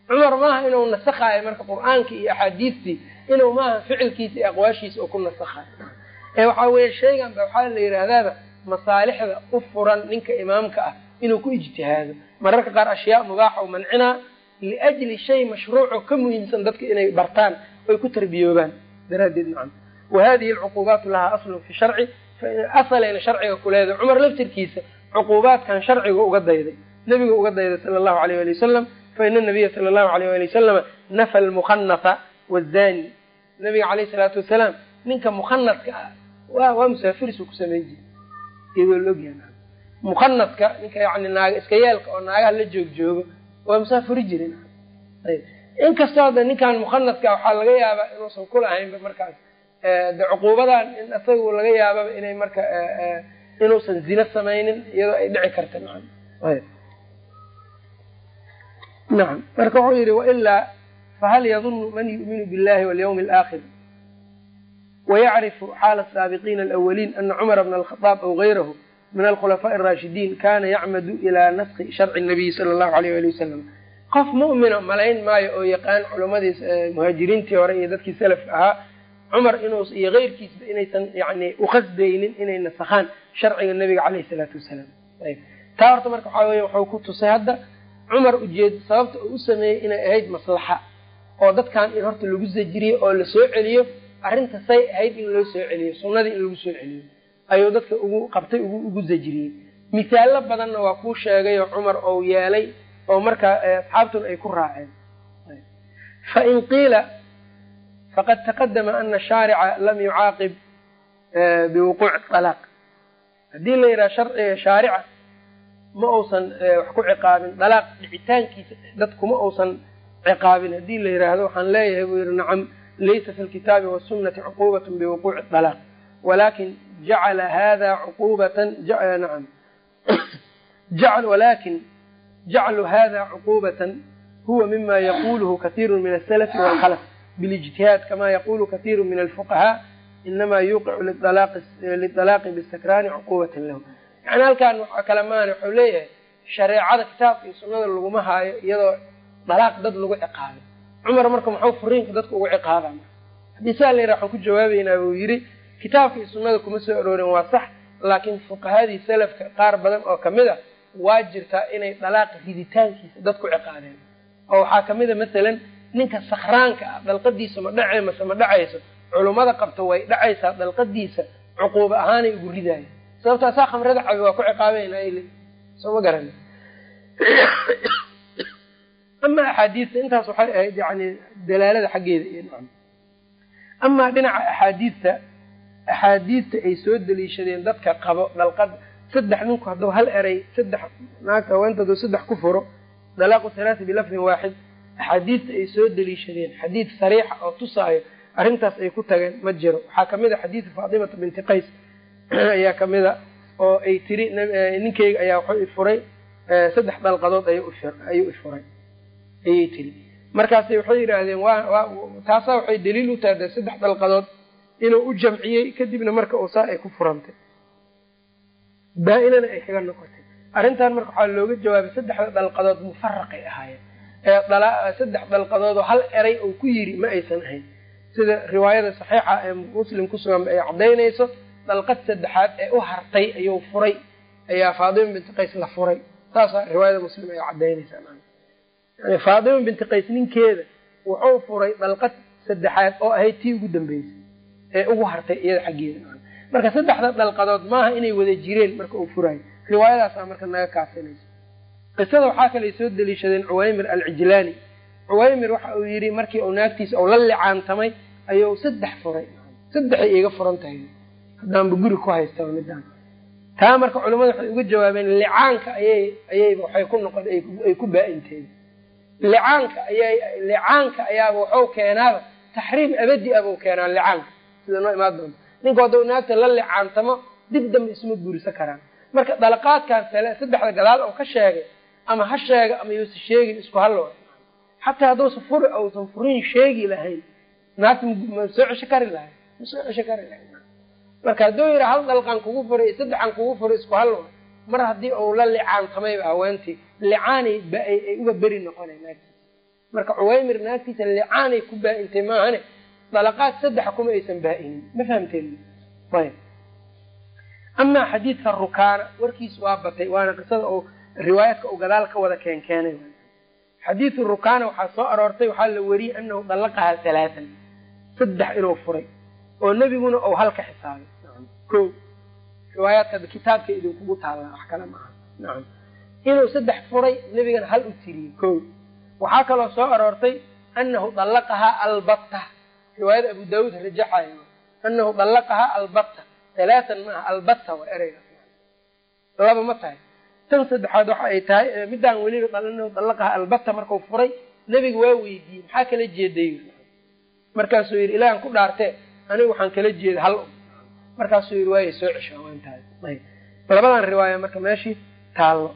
Cumar maaha inuu nasakhaayo marka qur'aankii iyo axaadiistii inuu maaha ficilkiisa iyo aqwaashiisa oo ku nasakhaayo ee waxaa weeye shaygan ba waxaa la yidhaahdaaba masaalixda u furan ninka imaamka ah inuu ku ijtihaado. Mararka qaar ashyaa mubaaxa u mancinaa liajli shay mashruuco ka muhiimsan dadka inay bartaan oy ku tarbiyoobaan. Daraaddeed nacam. Wa hadihi alcuquubaatu lahaa aslun fi sharci asalayna sharciga kuleedahay cumar laftirkiisa cuquubaadkan sharciga uga dayday nebiga uga dayday sala allahu alayh ali wasalam faina nabiya sala allahu alayh ali wasalama nafa almukhanafa wazani nabiga caleyh salaatu wasalaam ninka mukhanaska ah wa waa musaafirisuu ku samey jiri iyadoo laogyaha mukhanaska ninka yani naaga iska yeelka oo naagaha la joog joogo waa musaafiri jirin inkastoo de ninkan mukhanaska waxaa laga yaabaa inuusan kulahaynba markaas de cuquubadan in isagu laga yaababa inay marka inuusan zina samaynin iyadoo ay dhici karta nacam nacam marka wuxuu yihi wailaa fahal yadunu man yu'minu billahi walyawmi alaakhir wayacrifu xaala asaabiqiina alawaliin ana cumara bna alkhadaab aw gayrahu min alkhulafaaءi araashidiin kana yacmadu ilaa naski sharci nabiyi sala allahu alayh ali wasalam qof mu'mina malayn maayo oo yaqaan culammadii muhaajiriintii hore iyo dadkii salafka ahaa cumar inuu iyo keyrkiisba inaysan yani uqasdaynin inay nasakhaan sharciga nabiga caleyhi salaatu wasalaam taa horta marka waxaa weya waxuu ku tusay hadda cumar ujeed sababta uu u sameeyey inay ahayd maslaxa oo dadkan in horta lagu zajiriyo oo la soo celiyo arrinta say ahayd in loo soo celiyo sunnadii in lagu soo celiyo ayuu dadka ugu qabtay ugu zajiriyey. Misaallo badanna waa kuu sheegayoo cumar ou yeelay oo markaa asxaabtuna ay ku raaceen. Fain qiila faqad taqadama ana shaarica lam yucaaqib biwuquuci alaaq haddii la yidhaha sharciga shaarica ma uusan wax ku ciqaabin. Dalaaq dhicitaankiisa dadkuma uusan ciqaabin. Haddii la yidhaahdo waxaan leeyahay buu yihi nacam laysa fi lkitaabi wasunati cuquubat biwuquuci dalaaq. Walakin jacala hada cuqubatan nacam. Walakin jaclu hada cuqubatan huwa mima yaquluhu kathiiru min asalafi walkhalaf bilijtihaad kama yaqulu kathiiru min alfuqahaa inama yuqicu lidalaaqi bisakraani cuqubatan lahu yani halkaan waxa kale maana wuxuu leeyahay shareecada kitaabka iyo sunnada laguma haayo iyadoo dalaaq dad lagu ciqaabay cumar marka muxuu furiinka dadka ugu ciqaaba haddii saa la yidhaha waxaan ku jawaabeynaa buu yidhi kitaabka iyo sunnada kuma soo aroorin waa sax laakiin fuqahadii salafka qaar badan oo ka mid a waa jirtaa inay dalaaqa riditaankiisa dadku ciqaabeen oo waxaa ka mid a masalan ninka sakhraanka ah dalqadiisa ma dhace mase ma dhacayso culummada qabta way dhacaysaa dalqadiisa cuquuba ahaanay ugu ridaayo sababto asaa khamrada cabi waa ku ciqaabeynaa l soo ma garan ama axaadiista intaas waxay ahayd yani dalaalada xaggeeda iyo nacam amaa dhinaca axaadiista axaadiista ay soo daliishadeen dadka qabo dhalqad saddex ninku hadduu hal eray saddex naagta haweenta hadduu saddex ku furo dalaaqu halaati bilafdin waaxid. Axaadiista ay soo deliishadeen xadiid sariixa oo tusaayo arrintaas ay ku tageen ma jiro. Waxaa ka mid a xadiidu faatimata binti qays ayaa ka mid a oo ay tiri ninkeyga ayaa waxuu ifuray saddex dalqadood ayuu ifuray ayay tiri. Markaas waxay yidhaahdeen taasaa waxay daliil u tahay de saddex dalqadood inuu u jamciyey kadibna marka uu saa ay ku furantay. Baa-inana ay kaga noqotay. Arrintan marka waxaa looga jawaabay saddexda dalqadood mufaraqay ahaayeen. Ee saddex dalqadood oo hal eray uu ku yiri ma aysan ahayn. Sida riwaayada saxiixa ee muslim kusugan ay cadaynayso dalqad saddexaad ee u hartay ayuu furay. Ayaa faatima binti qays la furay. Saasa riwaayada muslim ay cadaynaysaa faatima binti qays ninkeeda wuxuu furay dalqad saddexaad oo ahayd tii ugu dambeysay ee ugu hartay iyada xaggeeda marka saddexda dalqadood maaha inay wada jireen marka uu furaayo. Riwaayadaasaa marka naga kaafinaysa qisada waxaa kale ay soo deliishadeen cuwaymir alcijlaani cuwaymir waxa uu yidhi markii uu naagtiisa uu la licaantamay ayuu saddex furay saddexay iiga furan tahay haddaanba guri ku haystaba midaan taa marka culimmada waxay uga jawaabeen licaanka ayay ayayba waxay ku noqon ay ku baa-inteeda licaanka ayay licaanka ayaaba waxuu keenaaba taxriim abadi abuu keenaa licaanka. Sida noo imaan doonta ninku hadduu naagta la licaantamo dib dambe isma guursa karaan. Marka dalaqaadkan saddexda gadaal oo ka sheegay ama ha sheega ama yuusa sheegin isku hallo xataa hadduusa furi uusan furin sheegi lahayn naagta ma soo cesho kari lahay ma soo cesho kari lahay marka hadduu yidha hal dalqan kugu furay saddexan kugu furay isku hallo mar. Haddii uu la licaantamayba haweentii licaanay ay uga beri noqonay naagtiisa. Marka cuwaymir naagtiisa licaanay ku baa-intay maahane dalaqaad saddexa kuma aysan baa-inin ma fahamteen? Ayb. Amaa xadiidka rukaana warkiis waa batay waana qisada oo riwaayaadka uu gadaal ka wada keenkeenay. Xadiidu rukaana waxaa soo aroortay waxaa la weriyey anahu dallaqahaa halaatan saddex inuu furay oo nebiguna uu hal ka xisaabay ko riwaayaadka kitaabka idinkugu taallaa wax kale maaha nacam inuu saddex furay nebigana hal u tiriyey ko waxaa kaloo soo aroortay anahu dallaqahaa albatta. Riwaayada abu daawuud rajaxayo anahu dallaqahaa albatta. Halaatan maaha albatta waa ereyga laba ma tahay. Tan saddexaad waxa ay tahay midaan weliba anahu dallaqahaa albatta markuu furay nebiga waa weydiiyey. Maxaa kala jeeday? Markaasuu yidhi ilaahan ku dhaartee anigu waxaan kala jeeda hal markaasuu yidhi waaya soo cesho haweentahay ayb. Labadan riwaaya marka meeshii taallo.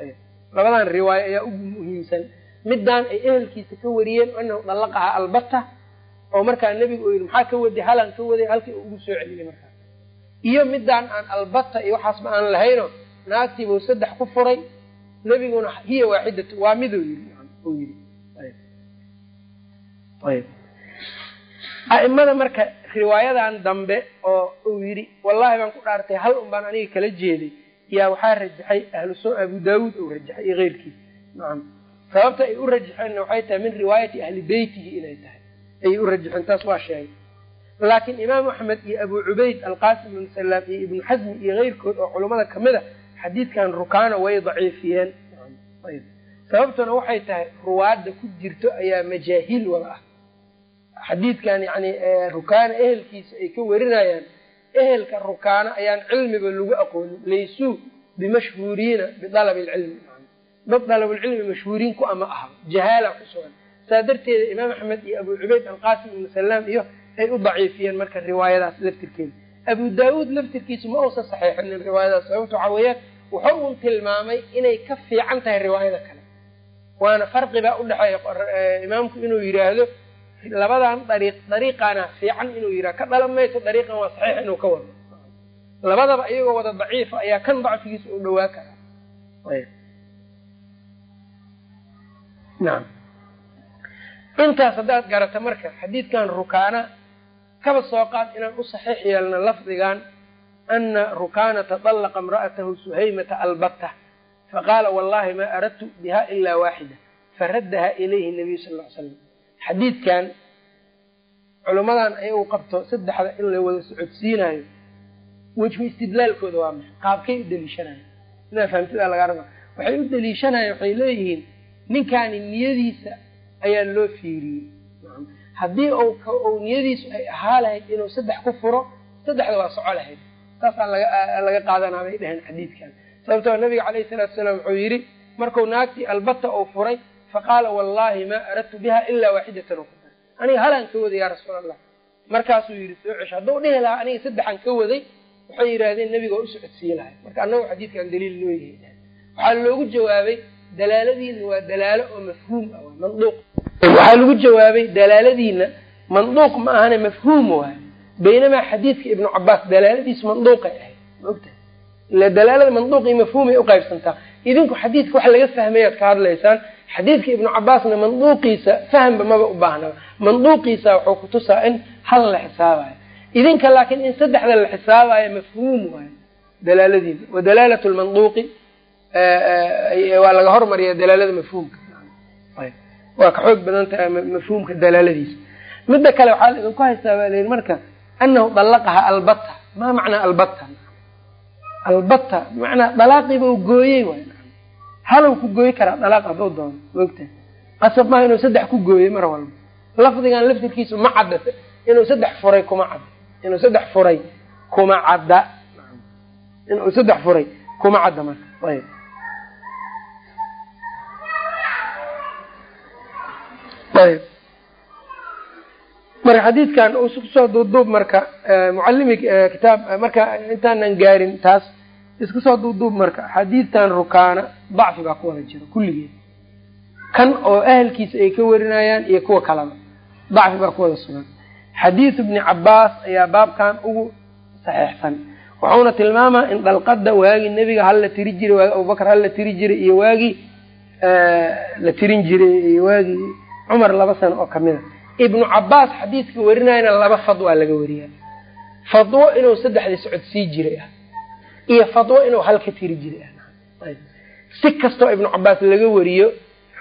Ayb. Labadan riwaaya ayaa ugu muhiimsan. Midaan ay ehelkiisa ka wariyeen anahu dallaqahaa albatta oo markaa nebigu uu yidhi maxaa ka waday? Halan ka waday? Halkii ugu soo celiyey markaa iyo midaan aan albatta iyo waxaasba aan lahayno naagtiibuu saddex ku furay. Nebiguna hiya waaxidatu waa miduu yii ayb a'imada marka riwaayadan dambe oo uu yidhi wallahi baan ku dhaartay hal un baan aniga kala jeeday. Yaa waxaa rajaxay ahlu sun abu daawuud uu rajaxay iyo keyrkiis nacam sababta ay u rajaxeenna waxay tahay min riwaayati ahli beytihi inay tahay. Ayay u rajaxeen taas waa sheegay. Laakiin imaam axmed iyo abu cubayd alqasim ibnu salaam iyo ibnu xasmi iyo keyrkood oo culummada ka mid a xadiidkan rukaana way daciifiyeen. Sababtuna waxay tahay ruwaadda ku jirto ayaa majaahiil wada ah xadiidkan yani rukaana ehelkiisa ay ka warinayaan ehelka rukaana ayaan cilmiba lagu aqoonin laysuu bimashhuuriina bidalabi lcilmi dad dalabulcilmi mashhuuriin ku ama aha jahaala ku sugan. Saa darteeda imaam axmed iyo abu cubayd alqasim ibnu salaam iyo ay u daciifiyeen marka riwaayadaas laftirkeeda. Abu daawuud laftirkiisu ma uusan saxiixinin riwaayadaas sababta waxaa weeyaan wuxuu un tilmaamay inay ka fiican tahay riwaayada kale. Waana farqibaa udhexeeya imaamku inuu yidhaahdo labadan dariiq dariiqaana fiican inuu yidhahdo ka dhalan mayso dariiqan waa saxiix inuu ka wado. Labadaba iyagoo wada daciifa ayaa kan dacfigiisa u dhawaa karaa. Nacam intaas haddaad garata marka xadiidkan rukaana kaba soo qaad inaan u saxiix yeelno lafdigan ana rukaanata dallaqa imra'atahu suhaymata albatta faqaala wallahi ma aradtu biha ila waaxida faraddaha ilayhi nabiyu sal ll ly slam xadiidkan culummadan ay u qabto saddexda in la wada socodsiinayo wejhu istidlaalkooda waa maxay? Qaabkay u deliishanayan inaa fahamtida laga raba waxay u deliishanayan waxay leeyihiin ninkaani niyadiisa ayaa loo fiiriyey. Haddii u niyadiisu ay ahaa lahayd inuu saddex ku furo saddexda waa soco lahayd saasaa laga qaadanaa bay dheheen xadiidkan. Sababtoo nabiga calayhi salaatu salaam wuxuu yidhi marku naagtii albata uu furay faqaala wallahi maa aradtu biha ilaa waaxidatan oo ku daray aniga halaan ka waday yaa rasuul allah markaasuu yidhi soo cesh hadduu dhihi lahaa aniga saddexan ka waday waxay yidhaahdeen nebiga waa usocodsiin lahay marka annagu xadiidkan daliil loo yahay waxaa loogu jawaabay dalaaladiina waa dalaalo oo mafhuum ah waa manduuq. Waxaa lagu jawaabay dalaaladiina manduuq ma ahane mafhuum waay baynamaa xadiidka ibnu cabaas dalaaladiisu manduuqay ahayd. Maogtahay ila dalaalada manduuq iyo mafhuumay uqaybsantaa idinku xadiidka wax laga fahmayaad ka hadlaysaan xadiidka ibnu cabaasna manduuqiisa fahamba maba u baahnaba manduuqiisa wuxuu kutusaa in hal la xisaabayo idinka laakiin in saddexda la xisaabayo mafhuum waayo dalaaladiina wa dalaalat lmanduuqi waa laga hormariya dalaalada mafhuumka. Waa ka xoog badan tahay mafhuumka dalaaladiisa. Midda kale waxaa idinku haystaa baa layihi marka anahu dalaqaha albata ma macnaa albata albata bimacnaa dalaaqiiba u gooyey waay halow ku gooyi karaa dalaaq hadduu doono maogtahay. Qasab maaha inuu saddex ku gooyey mar walba. Lafdigan laftirkiisu ma cadda inuu saddex furay kuma cadda. Inuu saddex furay kuma cadda. Inuu saddex furay kuma cadda marka. Ayb ayb marka xadiidkan ku soo duubduub marka mucalimi kitaab marka intaanan gaarin taas isku soo duubduub marka. Xadiidtan rukaana dacfi baa ku wada jira kulligeed. Kan oo ahelkiisa ay ka warinayaan iyo kuwa kalaba dacfi baa ku wada sugan. Xadiidu bni cabaas ayaa baabkan ugu saxeixsan wuxuuna tilmaamaa in dalqada waagii nebiga hal la tiri jiray waagi abubakar hal la tiri jiray iyo waagii la tirin jiray iyo waagii cumar laba sano oo ka mid a ibnu cabaas xadiidka warinayana laba fadwaa laga wariya fadwo inuu saddexdii socodsii jiray ah iyo fadwo inuu hal ka tiri jiray si kastoo ibnu cabaas laga wariyo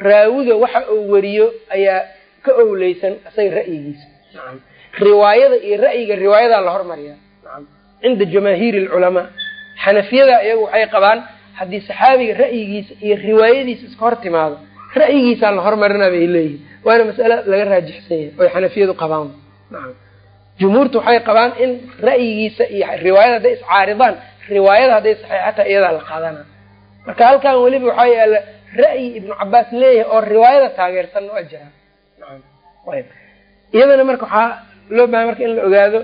raawiga waxa uu wariyo ayaa ka owleysan isaga ra'yigiisa. Riwaayada iyo ra'yiga riwaayadaa la hormariya. Cinda jamaahiiri alculamaa xanafiyada iyagu waxay qabaan haddii saxaabiga ra'yigiisa iyo riwaayadiisa iska hor timaado ra'yigiisaa la hormarinaa bay leeyihiin waana mas'ale laga raajixsan yahay oy xanafiyadu qabaan. Jumhuurtu waxay qabaan in ra'yigiisa iyo riwaayada hadday iscaaridaan riwaayada hadday saxiixata iyadaa la qaadana. Marka halkan weliba waxaa yaalla ra'yi ibnu cabaas leeyahay oo riwaayada taageersanna waa jiraan iyadana marka waxaa loo bahay marka in la ogaado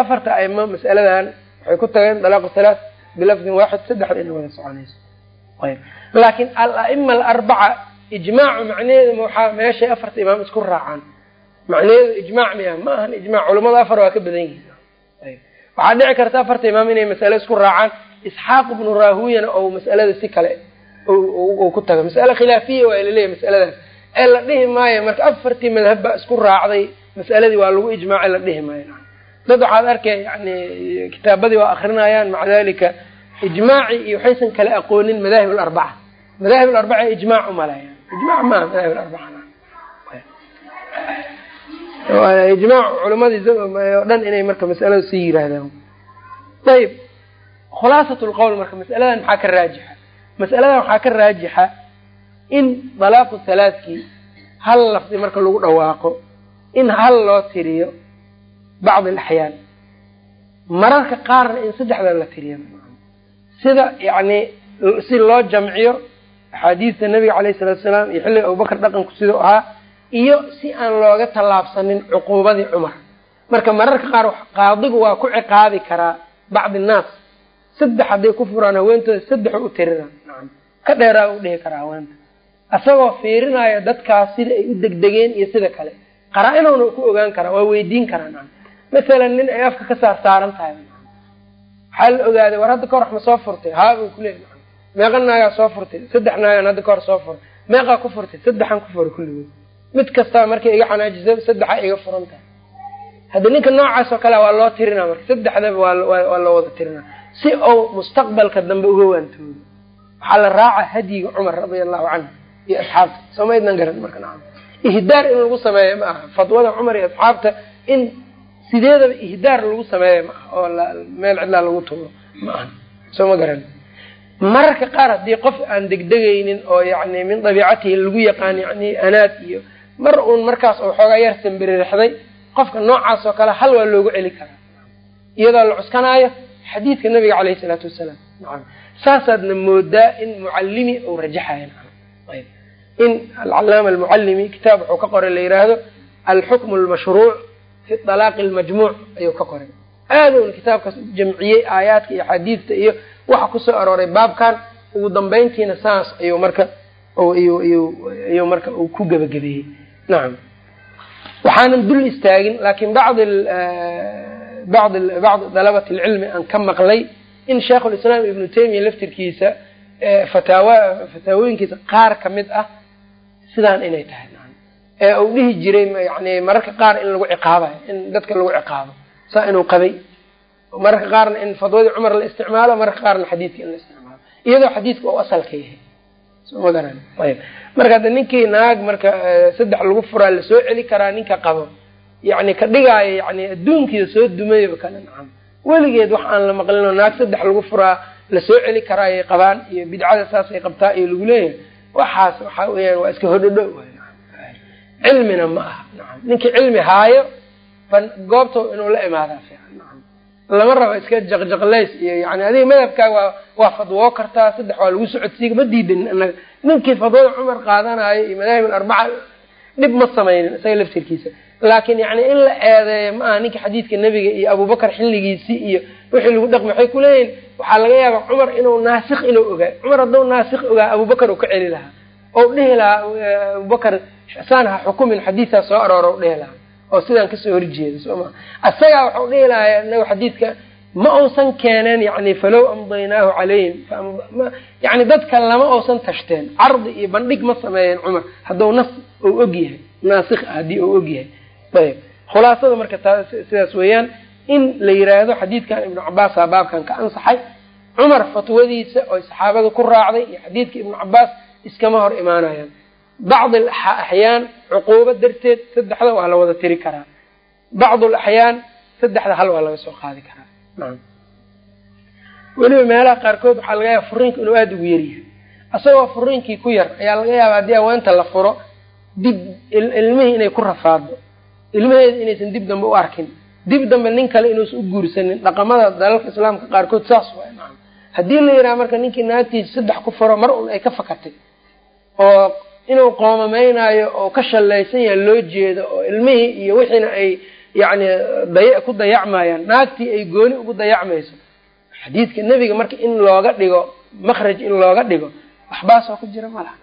afarta aimo mas'aladan waxay ku tageen dalaaqu salaat bilafdin waaxid saddexda inay wada soconayso. Laakiin al-a'ima alarbaca ijmaacu macnaheedu waxaa meeshay afarta imaam isku raacaan. Macnaheedu ijmaac miya ma ahan ijmac culamada afar waa ka badan yihiin ayb waxaa dhici karta afarta imaam inay mas'ale isku raacaan isxaaq ibnu raahuyana ou mas'alada si kale ku taga mas'ale khilaafiya waa laleeyahy mas'aladaas. Ee la dhihi maayo marka afartii madhab baa isku raacday mas'aladii waa lagu ijmaacay la dhihi maayo. Dad waxaad arkay yani kitaabadii waa akrinayaan maca dalika ijmaaci iyo waxaysan kala aqoonin madaahib alarbaca madaahib alarbaca ijmaac umaleeya ijmac maaha madaahib alarbaca ijmaac culamadii oo dhan inay marka masalada sii yiraahdaan. Ayib khulaasat lqowl marka masaladan maxaa ka raajixa? Masaladan waxaa ka raajixa in dalaaqu halaadkii hal lafdi marka lagu dhawaaqo in hal loo tiriyo bacd alaxyaan mararka qaarna in saddexda la tiriyo. Sida yani si loo jamciyo axaadiista nabiga caleyhi salatu salaam iyo xilliga abubakar dhaqanku sidau ahaa iyo si aan looga tallaabsanin cuquubadii cumar. Marka mararka qaar qaadigu waa ku ciqaabi karaa bacdi nnaas saddex hadday ku furaan haweentooda saddexu u tirina nacam ka dheeraa u dhihi karaa haweenta. Isagoo fiirinayo dadkaas sida ay u degdegeen iyo sida kale. Qaraa-inowna ku ogaan karaa waa weydiin karaa masalan nin ay afka ka saar saaran tahay waxaa la ogaaday war hadda kahor wax ma soo furtay? Haa buu kuleeyay nacam meeqa naagaa soo furtay? Saddex naagaan hadda kahor soo furay meeqaa ku furtay? Saddexan ku furay kulligood mid kastaba markay iga xanaajiso saddexa iga furan tahay hadda ninka noocaas oo kale waa loo tirinaa marka saddexdaba waa loo wada tirinaa si ou mustaqbalka dambe uga waantoodo. Waxaa la raaca hadyiga cumar radia allahu canhu iyo asxaabta. Soo ma idnan garan marka nacam. Ihdaar in lagu sameeyo ma aha. Fadwada cumar iyo asxaabta in sideedaba ihdaar lagu sameeyo ma aha oo meel cidlaa lagu tuuro ma aha. Soo ma garan. Mararka qaar haddii qof aan degdegaynin oo yani min dabiicatihi lagu yaqaan yani anaad iyo mar uun markaas oo xoogaa yar sambiririxday qofka noocaas oo kale hal waa loogu celi karaa. Iyadoo la cuskanaayo xadiidka nabiga caleyhi salaatu wasalaam. Nacam saasaadna moodaa in mucallimi uu rajaxaya nacam in alcalaama almucallimi kitaab wuxuu ka qoray la yidhaahdo alxukmu almashruuc fi dalaaqi almajmuuc ayuu ka qoray. Aadowna kitaabkaas jamciyey aayaadka iyo axaadiidta iyo waxa ku soo arooray baabkan ugu dambayntiina saas ayuu marka ayuu marka uu ku gebagabeeyey nacam waxaanan dul istaagin laakiin bacd bad bacdi dalabati alcilmi aan ka maqlay in sheikhulislaam ibnu taymiya laftirkiisa fataawa fataawooyinkiisa qaar ka mid ah sidaan inay tahay ee uu dhihi jiray yani mararka qaar in lagu ciqaabayo in dadka lagu ciqaabo saa inuu qabay mararka qaarna in fadwadii cumar la isticmaalo mararka qaarna xadiidka in la isticmaalo iyadoo xadiidka u asalka yahay marka hadda ninkii naag marka saddex lagu furaa la soo celi karaa ninka qabo yani ka dhigaayo yani adduunkiida soo dumayaba kale nacam. Weligeed wax aan la maqlinoo naag saddex lagu furaa la soo celi karaayay qabaan iyo bidcada saasay qabtaa iyo lagu leeyahay. Waxaas waxa weyaan waa iska hodhodho cilmina ma aha nacam. Ninkii cilmi haayo goobta inuu la imaadaa lama rabo iska jaqjaqlays iyo yani adiga madhabkaaga waa waa fadwoo kartaa saddex waa lagu socodsiiga ma diidan anaga ninkii fadwada cumar qaadanayo iyo madaahib alarbaca dhib ma samaynin isaga laftirkiisa. Laakiin yani in la eedeeyo ma aha ninka xadiidka nebiga iyo abubakar xilligiisii iyo wixii lagu dhaqmi waxay kuleeyihin waxaa laga yaaba cumar inuu naasik inuu ogaa. Cumar hadduu naasik ogaa abubakar uu ka celi lahaa. Ou dhihi lahaa abubakar xisaan ha xukumin xadiisaa soo aroora u dhihi lahaa oo sidaan ka soo horjeeda soo maa isagaa waxau dhihi lahaa inagu xadiidka ma uusan keeneen yani falow amdaynaahu calayhim. Yani dadka lama uusan tashteen. Cardi iyo bandhig ma sameeyeen cumar. Hadduu nas og yahay naasik ah haddii og yahay. Ayb khulaasada marka taa sidaas weeyaan in la yiraahdo xadiidkan ibnu cabaasa baabkan ka ansaxay. Cumar fatwadiisa oy saxaabada ku raacday iyo xadiidka ibnu cabaas iskama hor imaanayaan. Bacd axyaan cuquubo darteed saddexda waa la wada tiri karaa. Bacd axyaan saddexda hal waa laga soo qaadi karaa. Weliba meelaha qaarkood waxaa laga yaaba furiinka inuu aada ugu yaryahay isagoo furiinkii ku yar ayaa laga yaaba haddii aweenta la furo dib ilmihii inay ku rafaado ilmaheeda inaysan dib dambe u arkin. Dib dambe nin kale inuusan u guursanin. Dhaqamada dalalka islaamka qaarkood saas waay. Haddii la yidhaha marka ninkii naagtiisa saddex ku furo mar un ay ka fakatay oo inuu qoomameynayo oo ka shallaysan yaha loo jeedo oo ilmihii iyo wixiina ay yani day ku dayacmayaan naagtii ay gooni ugu dayacmayso. Xadiidka nebiga marka in looga dhigo makraj in looga dhigo waxbaasoo ku jira ma laha.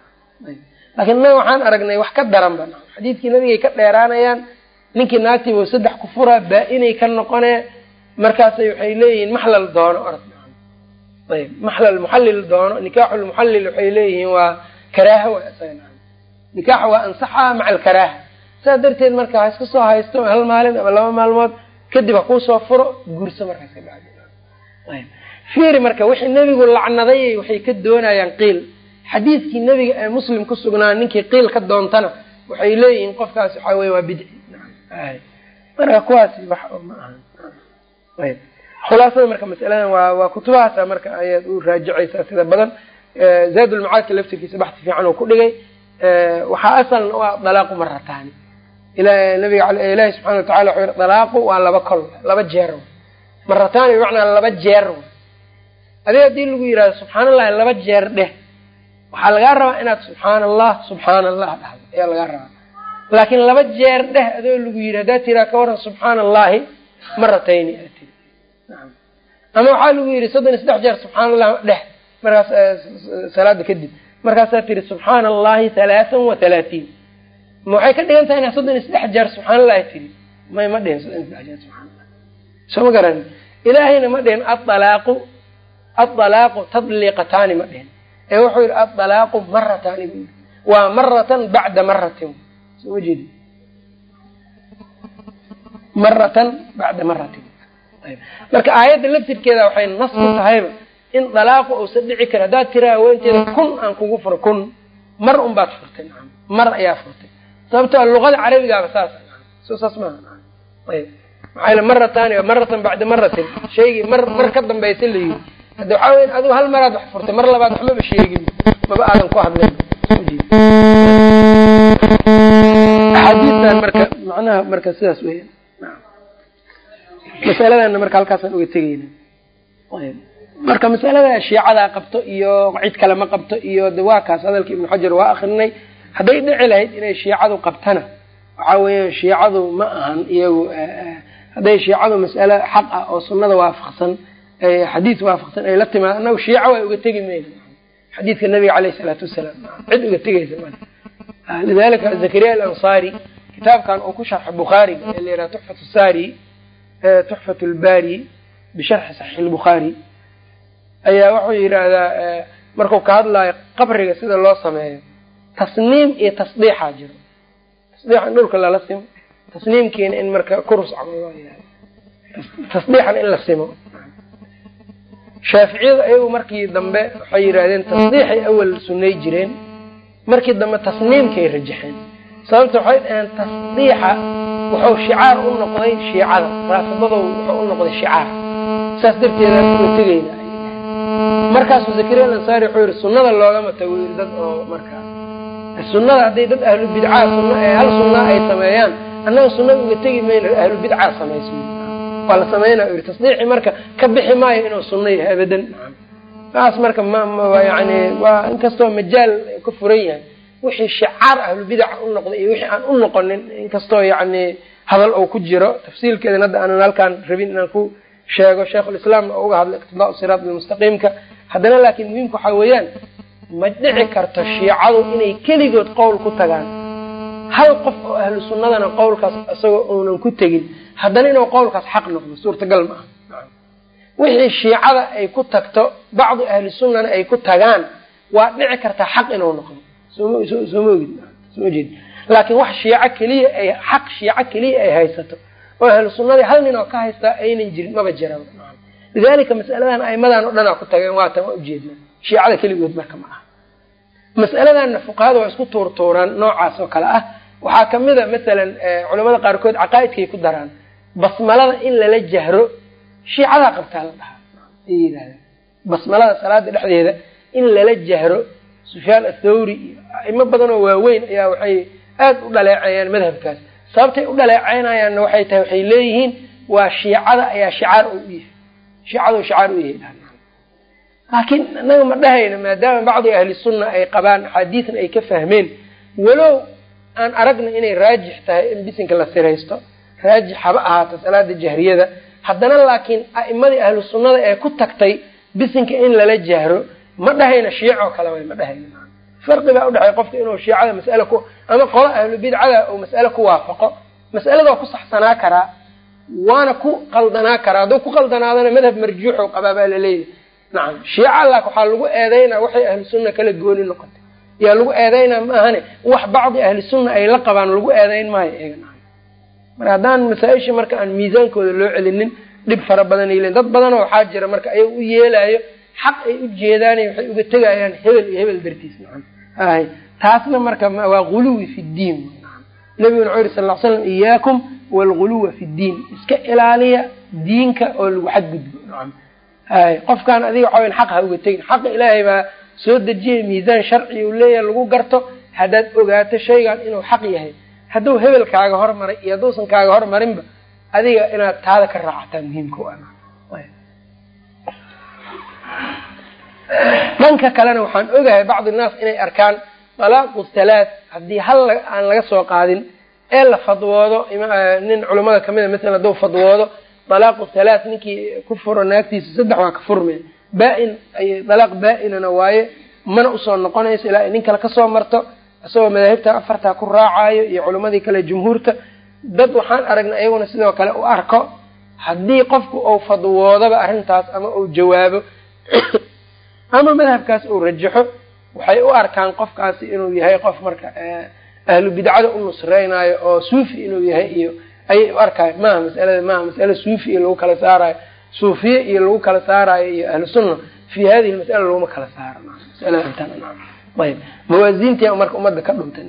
Laakiin innaga waxaan aragnay wax ka daranba xadiidkii nabigay ka dheeraanayaan ninkii naagtiiba saddex ku furaa baa-inay ka noqonee markaasay waxay leeyihiin maxlal doono orad ayb. Maxlal muxallil doono nikaaxulmuxallil waxay leeyihiin waa karaaha wa nikaaxa waa ansaxaa maca alkaraaha saas darteed marka ha iska soo haysto hal maalin ama laba maalmood kadib ha kuusoo furo guurso markaas fiiri marka wixii nebigu lacnaday waxay ka doonayaan qiil. Xadiidkii nebiga ee muslim ku sugnaa ninkii qiil ka doontana waxay leeyihiin qofkaas waxaa weye waa bidci. Marka kuwaasi wax ma ahan khulaasada marka masaladan waa waa kutubahaasa marka ayaad u raajicaysaa sida badan. Zaadulmacaadka laftirkiisa baxsi fiican oo ku dhigay waxaa asalna u ah dalaaqu marataani. Nabiga ilaahi subxana watacala wuxuu yihi dalaaqu waa laba kol laba jeer marataani bimacnaa laba jeer adi haddii lagu yihahdo subxaan allahi laba jeer dheh waxaa lagaa rabaa inaad subxaan allah subxaan allah dhahdo ayaa lagaa rabaa. Laakiin laba jeer dheh adoo lagu yidhi haddaad tiraa ka waran subxaana allahi maratayni aad tiri ama waxaa lagu yidhi soddon iyo saddex jeer subxaan allah dheh markaas salaada kadib markaasaa tiri subxaana allahi halaatan wa halaatiin ma waxay ka dhigan tahay inaa soddon iyo saddex jeer subxaan allahi tiri. May ma dhihin soddon iyo saddex jeer subxaan allah soo ma garan. Ilaahayna ma dhihin aalaaqu aalaaqu tadliiqataani ma dhihin ee wuxuu yidhi aalaaqu marataani bu waa maratan bacda maratin soo ma jeedi maratan bacda maratin marka aayadda laftirkeeda waxay nas ku tahayba in dalaaqu uusan dhici kara haddaad tira haweenteeda kun aan kugu furo kun. Mar un baad furtay naam. Mar ayaa furtay. Sababtoo luqada carabigaaba saas soo saas maaha ayb. Maxaa marataani maratan bacda maratin shaygii mar mar ka dambaysa la yiri hadda waxaa weya adigu hal maraad wax furtay mar labaad waxmaba sheegin. Maba aadan ku hadlayn axaadiistan marka macnaha marka sidaas weya masaladana marka halkaasaan uga tegeyna marka masalada shiicadaa qabto iyo cid kale ma qabto iyo de kaas hadalka ibnu xajar waa akrinay hadday dhici lahayd inay shiicadu qabtana waxaa weeyaan shiicadu ma ahan iyagu hadday shiicadu mas'ale xaq ah oo sunnada waafaqsan xadiis waafaqsan ay la timaado annagu shiico waa uga tegi mayna xadiidka nabiga caleyh isalaatu wasalaam cid uga tegaysa ma lidalika zakariya alansaari kitaabkan uu ku sharxay bukhaariga ee la yidhaha tuxfat sari tuxfat lbari bisharxi saxiix lbukhaari ayaa wuxuu yidhaahdaa marku ka hadlayo qabriga sida loo sameeyo tasniim iyo tasdiixaa jiro. Tasdiix in dhulka lala simo tasniimkiina in marka kurus camal tasdiixan in la simo. Shaaficiyadu ayagu markii dambe waxay yidhahdeen tasdiixay awal sunnay jireen markii dambe tasniimkay rajaxeen sababta waxay dhaheen tasdiixa wuxuu shicaar u noqday shiicada raafidadu wuxuu u noqday shicaar. Saas darteedaan uga tegeyna markaasuu zakariya alansaari wuxuu yihi sunnada loogama yiri dad oo markaa. Sunnada hadday dad ahlu bidcaa sunn hal sunna ay sameeyaan annaga sunnada uga tegi mayno ahlu bidcaa samayso. Waa la sameynaa yiri tasdiixi marka ka bixi maayo inuu sunno yahay abadan. Taas marka ma yani waa inkastoo majaal ka furan yahay wixii shicaar ahlubidaca u noqday iyo wixii aan u noqonin inkastoo yani hadal ou ku jiro tafsiilkeedan hadda aanan halkaan rabin inaan ku sheego sheikhulislaamna oo uga hadla iqtidaa siraat almustaqiimka haddana laakiin muhiimka waxaa weeyaan ma dhici karto shiicadu inay keligood qowl ku tagaan. Hal qof oo ahlu sunnadana qowlkaas isagoo uunan ku tegin haddana inuu qowlkaas xaq noqdo suurtagal ma aha. Wixii shiicada ay ku tagto bacdi ahli sunnana ay ku tagaan waa dhici kartaa xaq inuu noqdo. Sooma jeed. Laakiin wax shiico keliya ay xaq shiico keliya ay haysato oo ahlu sunnadii hal nin oo ka haystaa aynan jirin maba jiraan lidalika mas'aladan aimadan o dhanaa ku tageen waatan waa ujeedna shiicada keligood marka ma aha. Mas'aladanna fuqahada waa isku tuurtuuraan noocaas oo kale ah. Waxaa ka mid a masalan culamada qaarkood caqaa'idkay ku daraan basmalada in lala jahro shiicadaa qabtaa la dhahaa. Ay yidhahdeen basmalada salaada dhexdeeda in lala jahro sufyaan athawri iyo aimo badan oo waaweyn ayaa waxay aada u dhaleeceeyaan madhabkaas. Sababtay u dhaleeceynayaanna waxay tahay waxay leeyihiin waa shiicada ayaa shicaar u yahay shiicadu shicaar u laakiin inaga ma dhahayno maadaama bacdi ahli sunna ay qabaan axaadiisna ay ka fahmeen walow aan aragna inay raajix tahay in bisinka la siraysto raajix haba ahaato salaada jahriyada haddana laakiin a'imadii ahlu sunnada ee ku tagtay bisinka in lala jahro ma dhahayna shiicoo kale way ma dhahayno farqi baa udhexeey qofka inuu shiicada mas'ale ku ama qolo ahlu bidcada uu mas'ale ku waafaqo mas'alada ku saxsanaa karaa waana ku qaldanaa karaa hadduu ku qaldanaadana madhab marjuuxo qabaa baa la leeyahay nacam shiica alla waxaa lagu eedeynaa waxay ahlu sunna kala gooni noqotay. Yaa lagu eedeynaa ma ahane wax bacdi ahli sunna ay la qabaan lagu eedeyn maayo iyaga marka haddaan masaa-isha marka aan miisaankooda loo celinin dhib fara badan ay lein dad badanoo waxaa jira marka ayaga u yeelaayo xaq ay u jeedaan waxay uga tegayaan hebel iyo hebel dartiis nacam. Hay taasna marka waa guluwi fi ddiin nabiguna wuxuu yiri sal l slam iyaakum walguluwa fi ddiin iska ilaaliya diinka oo lagu xadgudbo. Hay qofkaan adiga waxaa weyan xaq ha uga tegin. Xaqa ilaahay baa soo dejiyay miisaan sharci uu leeyahay lagu garto. Haddaad ogaato shaygan inuu xaq yahay. Hadduu hebel kaaga hormaray iyo hadduusan kaaga hormarinba adiga inaad taada ka raacataa muhiimka u dhanka kalena waxaan ogahay bacdi naas inay arkaan talaaqu thalaat haddii hal aan laga soo qaadin ee la fadwoodo nin culamada kamida masalan hadduu fadwoodo talaaqu thalaat ninkii ku furo naagtiisa saddex waa ka furme baa-in dalaaq baa-inana waaye mana u soo noqonayso ilaa nin kale ka soo marto isagoo madaahibta afartaa ku raacayo iyo culimadii kale jumhuurta. Dad waxaan aragnay iyaguna sidoo kale u arko haddii qofku uu fadwoodaba arrintaas ama uu jawaabo ama madhabkaas uu rajaxo waxay u arkaan qofkaasi inuu yahay qof marka ahlu bidcada u nusreynayo oo suufi inuu yahay iyo ayay u arkayo maaha masalada maaha masale suufi iyo lagu kala saarayo suufiye iyo lagu kala saarayo iyo ahlu sunna fi hadihi masala laguma kala saaro ayb mawaasiintii marka ummadda ka dhuntay.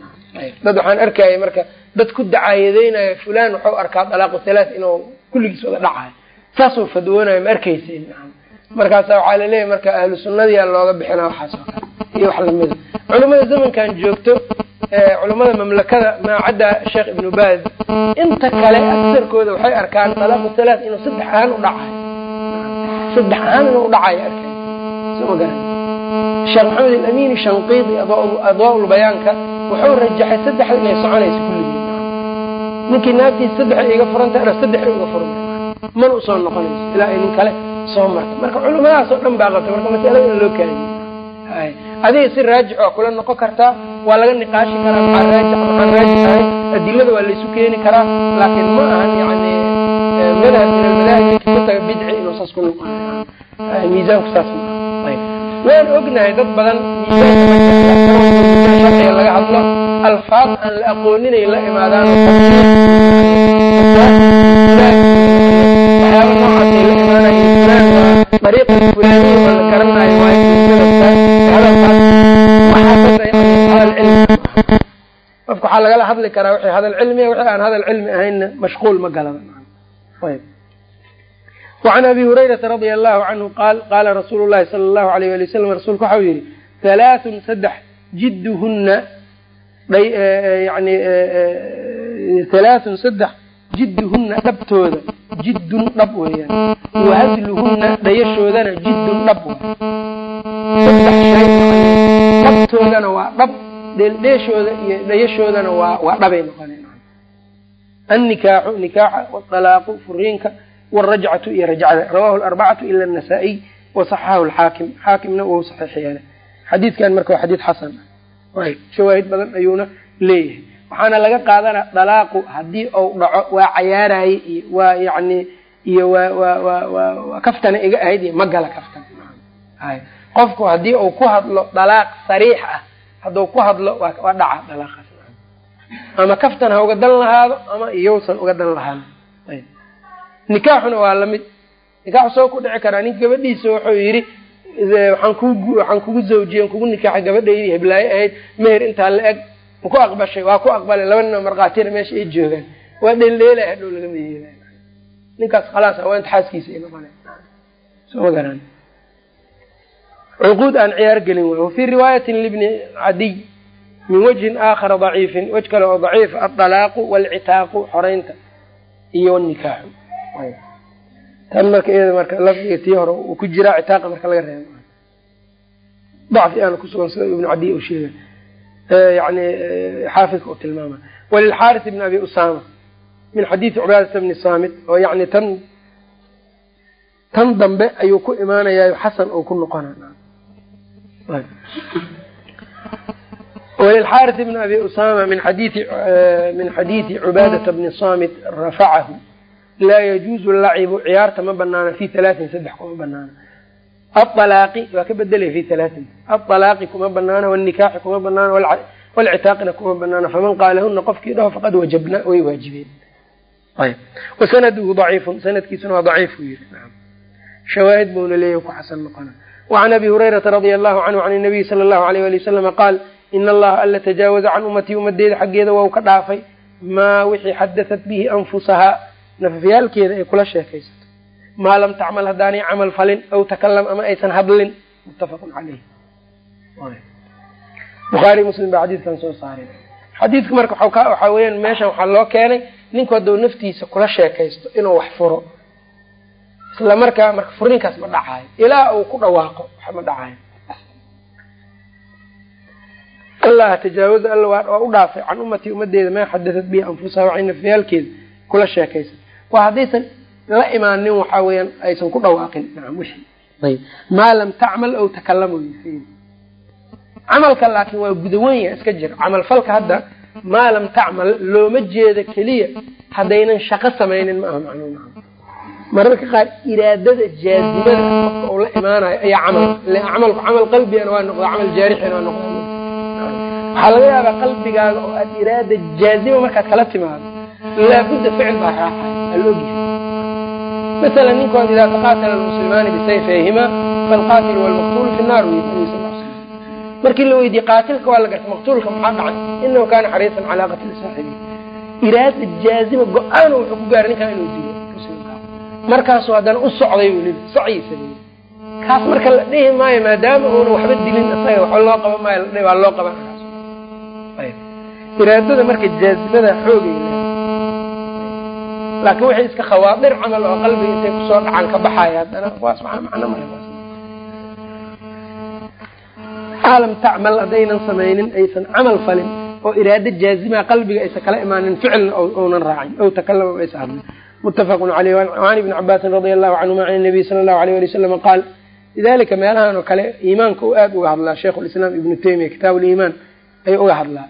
Dad waxaan arkaya marka dad ku dacaayadeynayo fulan waxau arkaa dalaaqu thalaat inuu kulligiis wada dhacayo saasuu fadwoonayo ma arkaysa markaasa waxaa laleeyahy marka ahlu sunnadiyaa looga bixina waxaas kale. Iyo wax lamida culimada zamankan joogto culimada mamlakada maacadda sheekh ibnu baaz inta kale agsarkooda waxay arkaan dalaaqu thalaat inuu saddex ahaan u dhacayo saddex ahaan inuu dhacayo arkay. Soo ma sheekh maxamed alamini shanqiidi adwaa bayaanka wuxuu rajaxay saddexda inay soconayso kulligeed ninkii naagtiisa saddexa iga furanta ana saddexa uga furma mana u soo noqonayso? Ilaa ay nin kale soo marta marka culimadaasoo dhan baa qabtay. Marka masalada in loo kaadiyo adiga si raajix waa kula noqon kartaa waa laga niqaashi karaa maxaa raajix maxaan raajix ahay adilada waa laysu keeni karaa laakiin ma ahan yani madhab min almadaahib ku taga bidci inuu saas ku noqon miisaanku saas ma ayb. Waan ognahay dad badan miisaanka laga hadlo alfaad aan la aqooninay la imaadaan waxyaaba noocaasay la imaanayo fulaan waa dariiqa fulaaniya oo la garanayo waayo qofka waxaa lagala hadli karaa wixii hadal cilmiya wixii aan hadal cilmi ahaynna mashquul ma galaba ayb وعn abi hurayrata radia allahu canhu qaal qaala rasuulu llahi sala allahu alayh ali wasalam rasuulku waxau yihi halaaثun saddex jidduhuna yani halaaثun saddex jidduhuna dhabtooda jiddun dhab weeyaan. Wahadluhuna dhayashoodana jiddun dhab dhabtoodana waa dhab dheeldheeshooda iyo dhayashoodana waa waa dhabay noqoneen annikaaxu nikaaxa walaaqu furiinka wrajcatu iyo rajcada. Rawahu arbacatu ila nasaa-iy wasaxaxahu lxaakim xaakimna wou saxiix xadiidkan marka waa xadiid xasan shawaahid badan ayuuna leeyahay. Waxaana laga qaadana dalaaqu. Haddii uu dhaco waa cayaaraye iyo waa yani iyo waa waa kaftana iga ahayd iyo ma gala kaftan. Qofku haddii uu ku hadlo dalaaq sariix ah hadduu ku hadlo waa dhaca dalaaqaas ama kaftan ha uga dan lahaado ama iyousan uga dan lahaan. Nikaaxuna waa la mid nikaaxu soo ku dhici karaa ninka gabadhiisa wuxuu yidhi waxaan kugu zawjiyen kugu nikaaxa gabadhaydii heblaayo ahayd. Meher intaa la eg maku aqbashay? Waa ku aqbalay laba nino markhaatiyana meesha ay joogaan. Waa dheeldheelay hadhow lagama yeelay ninkaas khalaas haweenta xaaskiisa ay noqona soo ma garan. Cuquud aan ciyaar gelin waay wafii riwaayatin libni cadiy min wajhin aakhara daciifin wej kale oo daciif adalaaqu waalcitaaqu xoreynta iyo nikaaxu tan marka iyada marka lafdiga tii hore uu ku jiraa citaaqa marka laga reebo. Dacfi aana kusugan sida ibnu cadiy uu sheegay. Yani xaafidka uu tilmaama walilxaaris ibni abi usama min xadiidi cubaadata bni saamit oo yani tan tan dambe ayuu ku imaanayaa xasan uu ku noqona walilxaaris ibni abi usama min xadiii min xadiidi cubaadata bni saamit rafacahu laa yajuuzu lacibu ciyaarta ma banaana fi halaatin saddex kuma banaana aalaaqi waa ka bedelaya fi halaatin aalaaqi kuma banaana wnikaaxi kuma banaana walcitaaqina kuma banaana faman qaalahuna qofkii dhaho faqad wajabna way waajibeen. Ayb wasanaduhu daciifun sanadkiisuna waa daciif u yiri. Shawaahid buuna leeyahy ku xasan noqona. Wacan abi hurayrata radia allahu canhu can nabiyi sala allahu alayh ali wasalama qaal ina allaha alla tajaawaza can ummatii ummadeeda xaggeeda waa u ka dhaafay maa wixii xadatat bihi anfusahaa nafafyaalkeeda ay kula sheekaysato. Maa lam tacmal haddaanay camal falin aw takalam ama aysan hadlin. Muttafaqun caleyh bukhaari muslim baa xadiidkan soo saareen xadiidka marka waxaa weyaan meeshan waxaa loo keenay ninku hadduu naftiisa kula sheekaysto inuu wax furo. Isla markaa marka furninkaas ma dhacaayo. Ilaa uu ku dhawaaqo wax ma dhacaayo. Allah tajaawaza alla waa u dhaafay can ummatii ummadeeda maa xadatat bihi anfusaha waxay nafyaalkeeda kula sheekaysan waa haddaysan la imaanin waxaa weyaan aysan ku dhawaaqin. Nacam wixii ayb. Maa lam tacmal aw takalama camalka laakiin waa gudawan yaha iska jira. Camal falka hadda maa lam tacmal looma jeeda keliya haddaynan shaqo samaynin ma aha macnuu nacam mararka qaar iraadada jaazimada qofka uu la imaanayo ayaa camal camalku camal qalbigana waa noqda camal jaarixina waa noqda waxaa laga yaabaa qalbigaaga oo aad iraada jaazima markaad kala timaado laabudda ficil baa raacay alogyahay masala ninkood idaa taqaatala almuslimaani bisayfayhima falqaatilu walmaqtuulu fi naar markii la weydiiyey qaatilka waa la gartay maqtuulka maxaa dhacay inahu kaana xariisan calaa qatli saaxibi iraada jaazima go'aan wuxuu ku gaaray ninkaa inuu dilo markaasuu haddana u socday weliba sacyi sameeyey kaas marka la dhihi maayo maadaama uuna waxba dilin isaga waxba loo qaban maayo la waa loo qaban iraadada marka jaazimada xoogay laakiin waxay iska khawaadir camal oo qalbiga intay ku soo dhacaan ka baxaya haddana waas macno male lam tacmal haddaynan samaynin aysan camal falin oo iraado jaazima qalbiga aysan kala imaanin ficilna ounan raacin ow takalama aysa hadlin. Mutafaqun caleyh an ibni cabaasin radia allahu canhuma can nabiy sala allahu alayh ali wasalam qaal lidalika meelahan oo kale iimaanka uu aada uga hadlaa sheikhu lislaam ibnu taymiya kitaab liimaan ayuu uga hadlaa.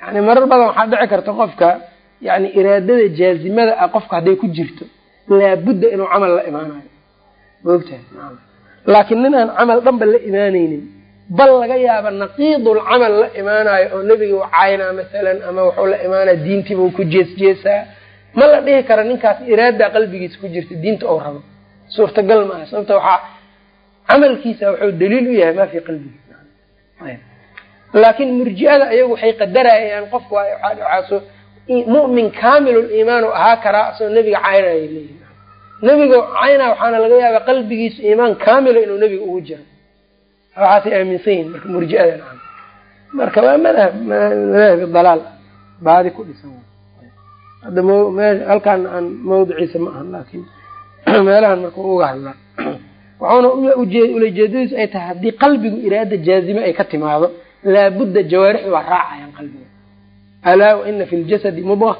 Yani marar badan waxaa dhici karta qofka yani iraadada jaazimada ah qofka hadday ku jirto laabudda inuu camal la imaanayo. Maogtahay laakiin nin aan camal dhanba la imaanaynin bal laga yaaba naqiidul camal la imaanayo oo nebiga caynaa masalan ama wuxuu la imaanaya diintiibuu ku jees jeesaa ma la dhihi kara ninkaas iraadaa qalbigiisa ku jirta diinta ou rabo. Suurtagal maaha sababta waxaa camalkiisa wuxuu daliil u yahay maa fii qalbigi laakiin murji'ada ayagu waxay qadarayaan qofku waaso mu'min kaamilul iimaan u ahaa karaa asagoo nebiga caynaya leeyihi nebiga caynaa waxaana laga yaaba qalbigiisa iimaan kaamila inuu nebiga ugu jiro. Waxaasay aaminsan yihiin marka murji'ada naam marka waa madhab madaahibi dalaal baadi ku dhisan hadda m halkaan aan mawdiciisa ma ahan laakiin meelahan marka uga hadlaa. Waxauna ulajeedadiisu ay tahay haddii qalbigu iraada jaazime ay ka timaado laabudda jawaarixdu waa raacayaan qalbiga alaa waina fi ljasadi mudga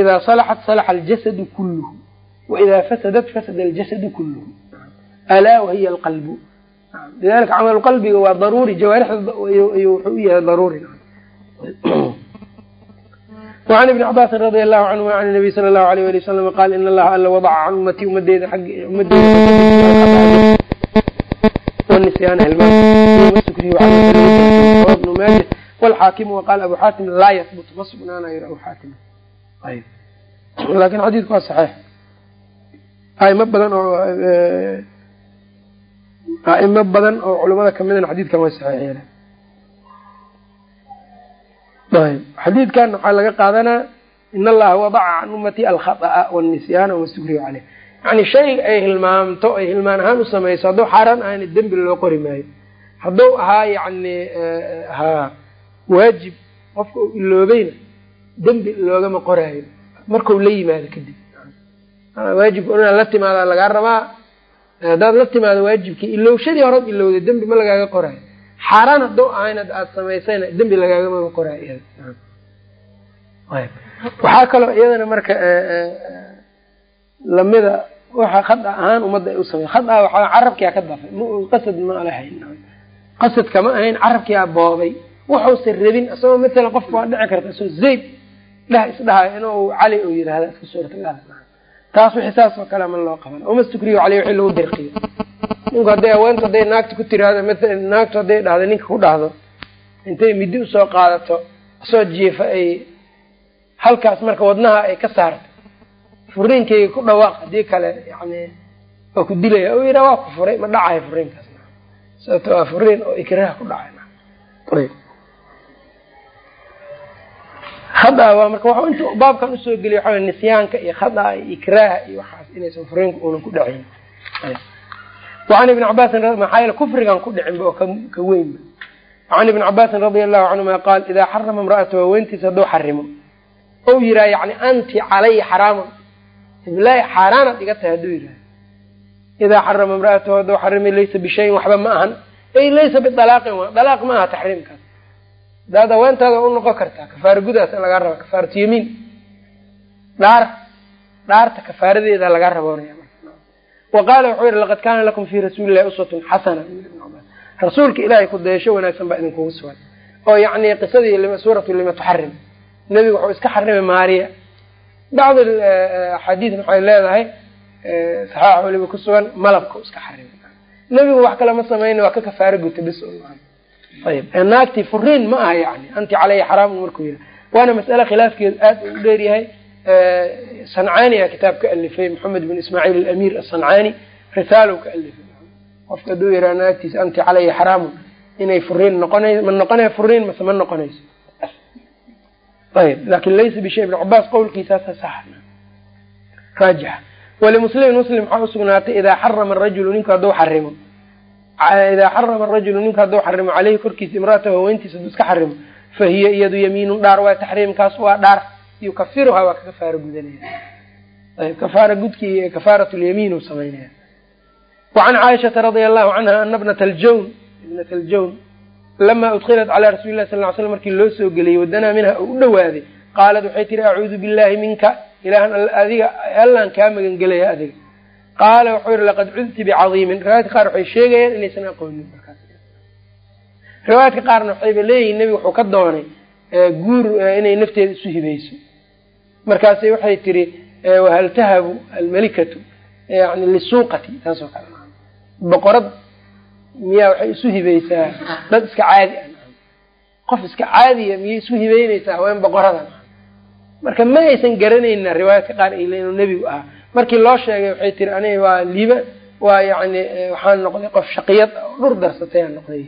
idaa salaxat salaxa aljasadu kulluhu waidaa fasadat fasada aljasadu kulluhu alaa wahiya alqalbu lidalika camal qalbiga waa daruuri jawaarixda wuxuu u yahay daruuri وعn iبn cabاsi radي الlahu canهuma an النabiy slى الlahu عalيه alي وsلم qal in allaha alla wadaca can ummatii umadeeda umadeedabnu maaja wlxaakimu waqaala abu xaatim laa yahbut ma sugnaanayo abu xaatim ayb laakiin xadiidku waa saxeix aimo badan oo aimo badan oo culamada kamidana xadiidkan way saxeexyeele ayb xadiidkan waxaa laga qaadanaa in allaha wadaca can ummati alkhaطa'a wاnisyaana wasuhriu caleyh yani shay ay hilmaamto ay hilmaan ahaan u samayso hadduu xaaraan ahayna dembi loo qori maayo hadduu ahaa yani ha waajib qofka uu iloobayna dembi loogama qoraayo markau la yimaado kadib. Waajibka inaad la timaada lagaa rabaa haddaad la timaado waajibkii ilowshadii horead ilowday dembi ma lagaaga qoraayo xaaraan hadduu ahayna aada samaysayna dembi lagaagamama qoraayo waxaa kaloo iyadana marka lamida waxa khada ahaan ummadda ay u samey khada waxaa carabkiyaa ka dafay qasad ma alahayn qasadka ma ahayn carabkiyaa boobay wuxuusan rabin isagoo masalan qofka waa dhici karta isagoo zayd dheh isdhahayo inuu cali uu yidhahda iska suurtagal taas wixii saas oo kale ma loo qaban. Uma stukriyo caley wixii lagu dirqiyo. Ninku hadday haweenta hadday naagta ku tiraahdo maalan naagtu hadday dhahdo ninka ku dhahdo intay midi u soo qaadato asoo jiifa ay halkaas marka wadnaha ay ka saarto. Furiinkayga ku dhawaaq haddii kale yani waa ku dilaya u yidhaa waa ku furay ma dhacayo furiinkaas sababto waa furiin oo ikraha ku dhacay khada waa marka inta baabkan u soo geliya wey nisyaanka iyo khada iyo ikraaha iyo waxaas inaysan furiinku uunan ku dhacayn wacan ibni cabaasin maxaa yeele kufrigan ku dhicinba oo ka weynba wacan ibni cabaasin radia allahu canhuma qaal idaa xarama imra'ata haweentiisa hadduu xarimo. Ou yiraa yani anti calaya xaraaman. Iblaahi xaaraanaad iga tahay hadduu yiraha idaa xarama imra'atahu hadduu xarimay laysa bishayin waxba ma ahan. Ay laysa bialaaqin wa dalaaq ma aha taxriimkaas daad haweentaada u noqon kartaa kafaara gudaas lagaa raba kafaaratu yamiin. Dhaar dhaarta kafaaradeeda lagaa raboonaya wa qaala wuxuu yihi laqad kaana lakum fii rasuuli illahi uswatun xasana. Rasuulka ilaahay ku dayasho wanaagsan baa idinkugu sugan oo yani qisadii suuratu lima tuxarim. Nebigu wuxuu iska xarimay maariya. Bacd axaadiis waxay leedahay saxaax weliba ku sugan malabka iska xarimay nebigu wax kale ma samayna waa ka kafaaro guta bis ayb. Naagtii furiin ma aha yani. Anti caleyhi xaraam markuu yiha waana mas'ale khilaafkeedu aad u dheeryahay sancaaniya kitaab ka alifay maxamed bin ismaaciil alamir asancaani risaalow ka alifay. Qofka hadduu yihaa naagtiisa anti caleyhi xaraamun inay furiin noqonay ma noqonay furiin mase ma noqonayso. Ayb. Lakin laysa bishay ibn cabaas qowlkiisaasa sax raajixa walimuslimin muslim waxaa usugnaatay idaa xarama rajulu ninku hadduu xarimo idaa xarama rajulu ninku hadduu xarimo caleyhi korkiisa imraatahu haweentiisa hadduu iska xarimo fa hiya iyadu yamiinun dhaar waa taxriimkaas waa dhaar yukafiruhaa waa ka kafaaro gudanaya ayb kafaara gudkii kafaarat lyamiin uu samaynaya wacan caaishata radia allahu canha ana bnata aljawn ibnata aljawn lama udkilat calaa rasuli lah sal ly slam markii loo soo geliyey wadanaa minha oo u dhawaaday qaalat waxay tihi acuudu billahi minka ilahan adiga allaan kaa magan gelaya adiga qaala wuxuu yihi laqad cudti bicadiimin riwaayadka qaar waxay sheegayaan inaysan aqoonin riwaayadka qaarna waxayba leeyihiin nebiga wuxuu ka doonay guur inay nafteeda isu hibayso markaasay waxay tihi wahal tahabu almalikatu yani lisuuqati taas oo kale boqorad miyaa waxay isu hibaysaa dad iska caadi ah qof iska caadiya miyay isu hibeynaysaa haween boqorada marka ma aysan garanayna riwaayadka qaar ay inuu nebigu ahaa markii loo sheegay waxay tiri aniga waa liiba waa yani waxaan noqday qof shaqiyad oo dhur darsatay aan noqday.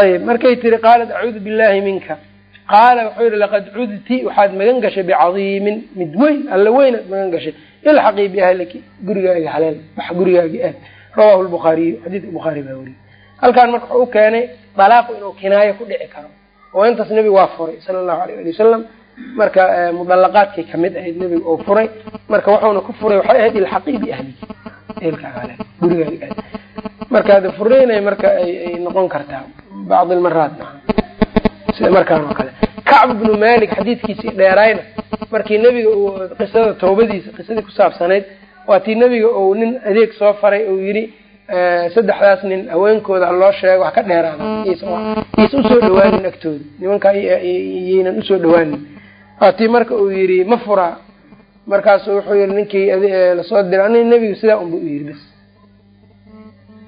Ayb markay tiri qaalat acuudu billahi minka. Qaala wuxuu yihi laqad cudti waxaad magan gashay bicadiimin mid weyn alla weynaad magan gashay. Ilxaqii biahliki gurigaaga haleel wax gurigaagi aad. Rawahu lbukhaariyu xadiidka bukhaari baa weriyey halkaan marka wuxuu u keenay dalaaqu inuu kinaayo ku dhici karo. Oo intaas nebigu waa furay sala allahu alayh ali wasalam marka mudalaqaadkay ka mid ahayd nebiga oo furay marka wuxuuna ku furay waxay ahayd ilxaqii gurigaaga aad marka ada furaynay marka ay noqon kartaa bacd almaraat sida markaan oo kale kacb bnu malik xadiidkiisii dheeraayna markii nebiga uu qisada tawbadiisa qisadii ku saabsanayd waa tii nebiga uu nin adeeg soo faray uu yidhi saddexdaas nin haweenkooda ha loo sheego wax ka dheeraada yaysa u soo dhawaanin agtooda nimankaa yaynan u soo dhawaanin waa tii marka uu yidhi ma furaa markaasu wuxuu yihi ninkii la soo diray ani nebigu sidaa unba u yidhi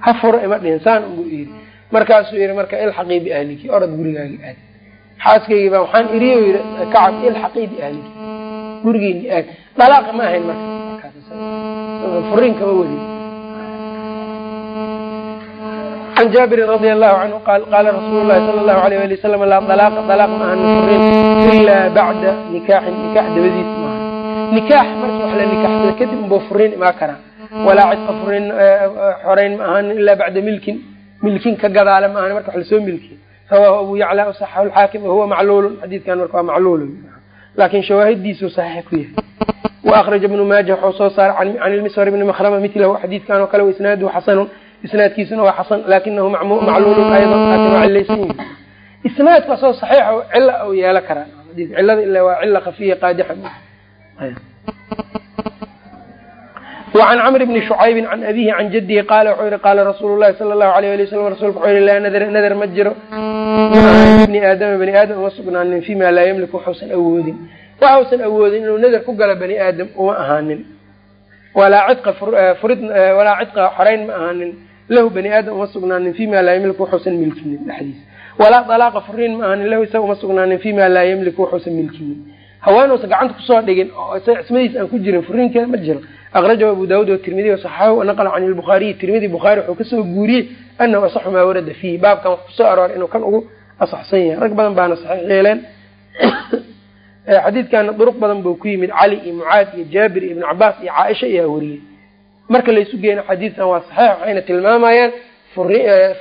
ha furo ima dhihin saan unba u yidhi. Markaasuu yihi marka ilxaqii biahliki orad gurigaagi aad. Xaaskaygii baa waxaan iriy yii kacab ilxaqii biahliki gurigeeni aad. Dalaaqa ma ahayn marka. Furiin kama wadin can jaabirin radia allahu canhu qaal qaala rasuulu llahi sala allahu alayh ali wasalam laa dalaaqa dalaaq ma ahan furiin ilaa bacda nikaaxin nikaax dabadiis maaha nikaax marki wax la nikaaxsada kadib unbuu furiin imaa karaa walaa cidqa furiin xoreyn ma ahanin ilaa bacda milkin milkin ka gadaale ma ahan marka wax la soo milkiy rawahu abu yacla saxaxu lxaakim wahuwa macluulun xadiidkan marka waa macluulun laakin shawaahidiisu saxiix ku yahay waakraja ibnu maaja waxuu soo saaray can ilmiswar ibni makrama milahu xadiidkan oo kale waisnaaduhu xasanun isnaadkiisuna waa xasan lakinahu macluulun aydan laakin waa cilaysan yihi isnaadka soo saxiixa cilla u yeelo karaa. Cilada ila waa cilla kafiya qaadixa. Wacan camr bni shucaybin can abihi can jadihi qaala wuxuu yihi qaala rasuulu llahi sala allahu alayh ali wasalam rasulka wuxuu yihi laa nadar nadar ma jiro. Bni aadama bani aadam uma sugnaanin fima laa yamliku waxausan awoodin. Waxausan awoodin inuu nadar ku galo bani aadam uma ahaanin. Walaa cidqa eh, furid eh, walaa cidqa xoreyn ma ahaanin lahu bani aadam uma sugnaanin fima laa ymliku waxuusan milkinin dhexdiisa. Walaa dalaaqa furiin ma ahaanin lahu isaga uma sugnaanin fima laa ymliku waxuusan milkinin. Haweenuusa gacanta ku soo dhigin oo cismadiis aan ku jirin furiinkeeda ma jiro. Akrajahu abu daawud watirmidiy wasaxaxahu wanaqla can lbukhaariyi tirmidi bukhaari wuxuu ka soo guuriyey anahu asaxu maa warada fiihi. Baabkan wax ku soo arooray inuu kan ugu asaxsan yahay. Rag badan baana saxiix yeeleen. Xadiidkana duruq badan buu ku yimid. Cali iyo mucaad iyo jaabir iyo ibnu cabaas iyo caaisha ayaa wariyey marka laysu geeno xadiidkan waa saxiix waxayna tilmaamayaan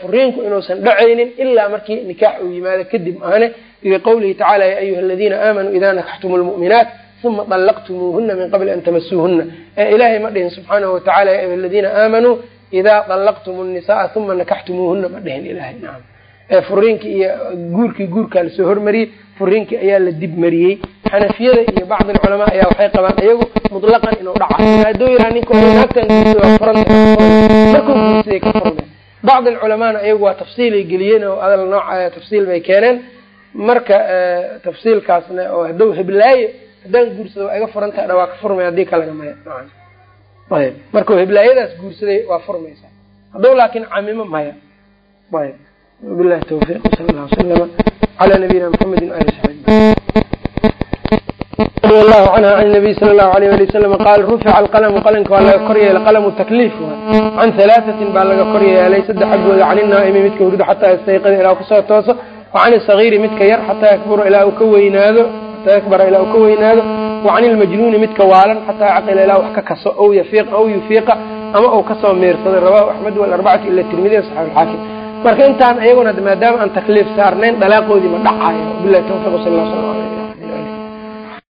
furiinku inuusan dhacaynin ilaa markii nikaax uu yimaado. Kadib ahne maane liqowlihi tacaala ya ayuha aladiina aamanuu ida nakaxtumu lmu'minaat uma طalaqtumuuhuna min qabli an tamasuuhuna ee ilaahay ma dhihin subxaanahu watacala ya ayuha aladiina aamanuu idaa طalaqtumu nisaaa uma nakaxtumuuhuna ma dhihin ilahay naam. Ee furiinkii iyo guurkii guurkaa la soo hormariyey furiinkii ayaa la dib mariyey xanafiyada iyo bacd alculamaa ayaa waxay qabaan iyagu mutlaqan inuu dhaca hadduu yiraa ninka naagtan markuu guursaday ka furme bacd alculamaana iyagu waa tafsiilay geliyeen oo adal nooca tafsiil bay keeneen. Marka tafsiilkaasna oo hadduu heblaayo haddaan guursado waa iga furan tahay waa ka furmay haddii kalena maya. Ayb markuu heblaayadaas guursaday waa furmaysaa. Hadduu laakin camimo maya. Ayb wabilahi tawfiiq. Sal allah wasalama calaa nabiyina mxamedi ali saxbi radi allahu canha can nabiy sala allahu alayh ali wasalam qaal rufica alqalamu qalanka waa laga kor yeelay qalamu takliif can halaatatin baa laga kor yeelay saddex xaggooda can inaa'imi midka hurdo xataa yastayqida ilaa ku soo tooso wa can midka yar xataa yakbura ilaa uu ka weynaado xataa yakbara ilaa uu ka weynaado wa can ilmajnuuni midka waalan xataa caqila ilaa wax ka kaso ow yafiiq aw yufiiqa ama uu ka soo meersaday rawahu axmed walarbacatu ila tirmidi alxaakim marka intaan iyaguna maadaama aan takliif saarnayn dhalaaqoodii ma dhacayo bilahi tawfiq sal alay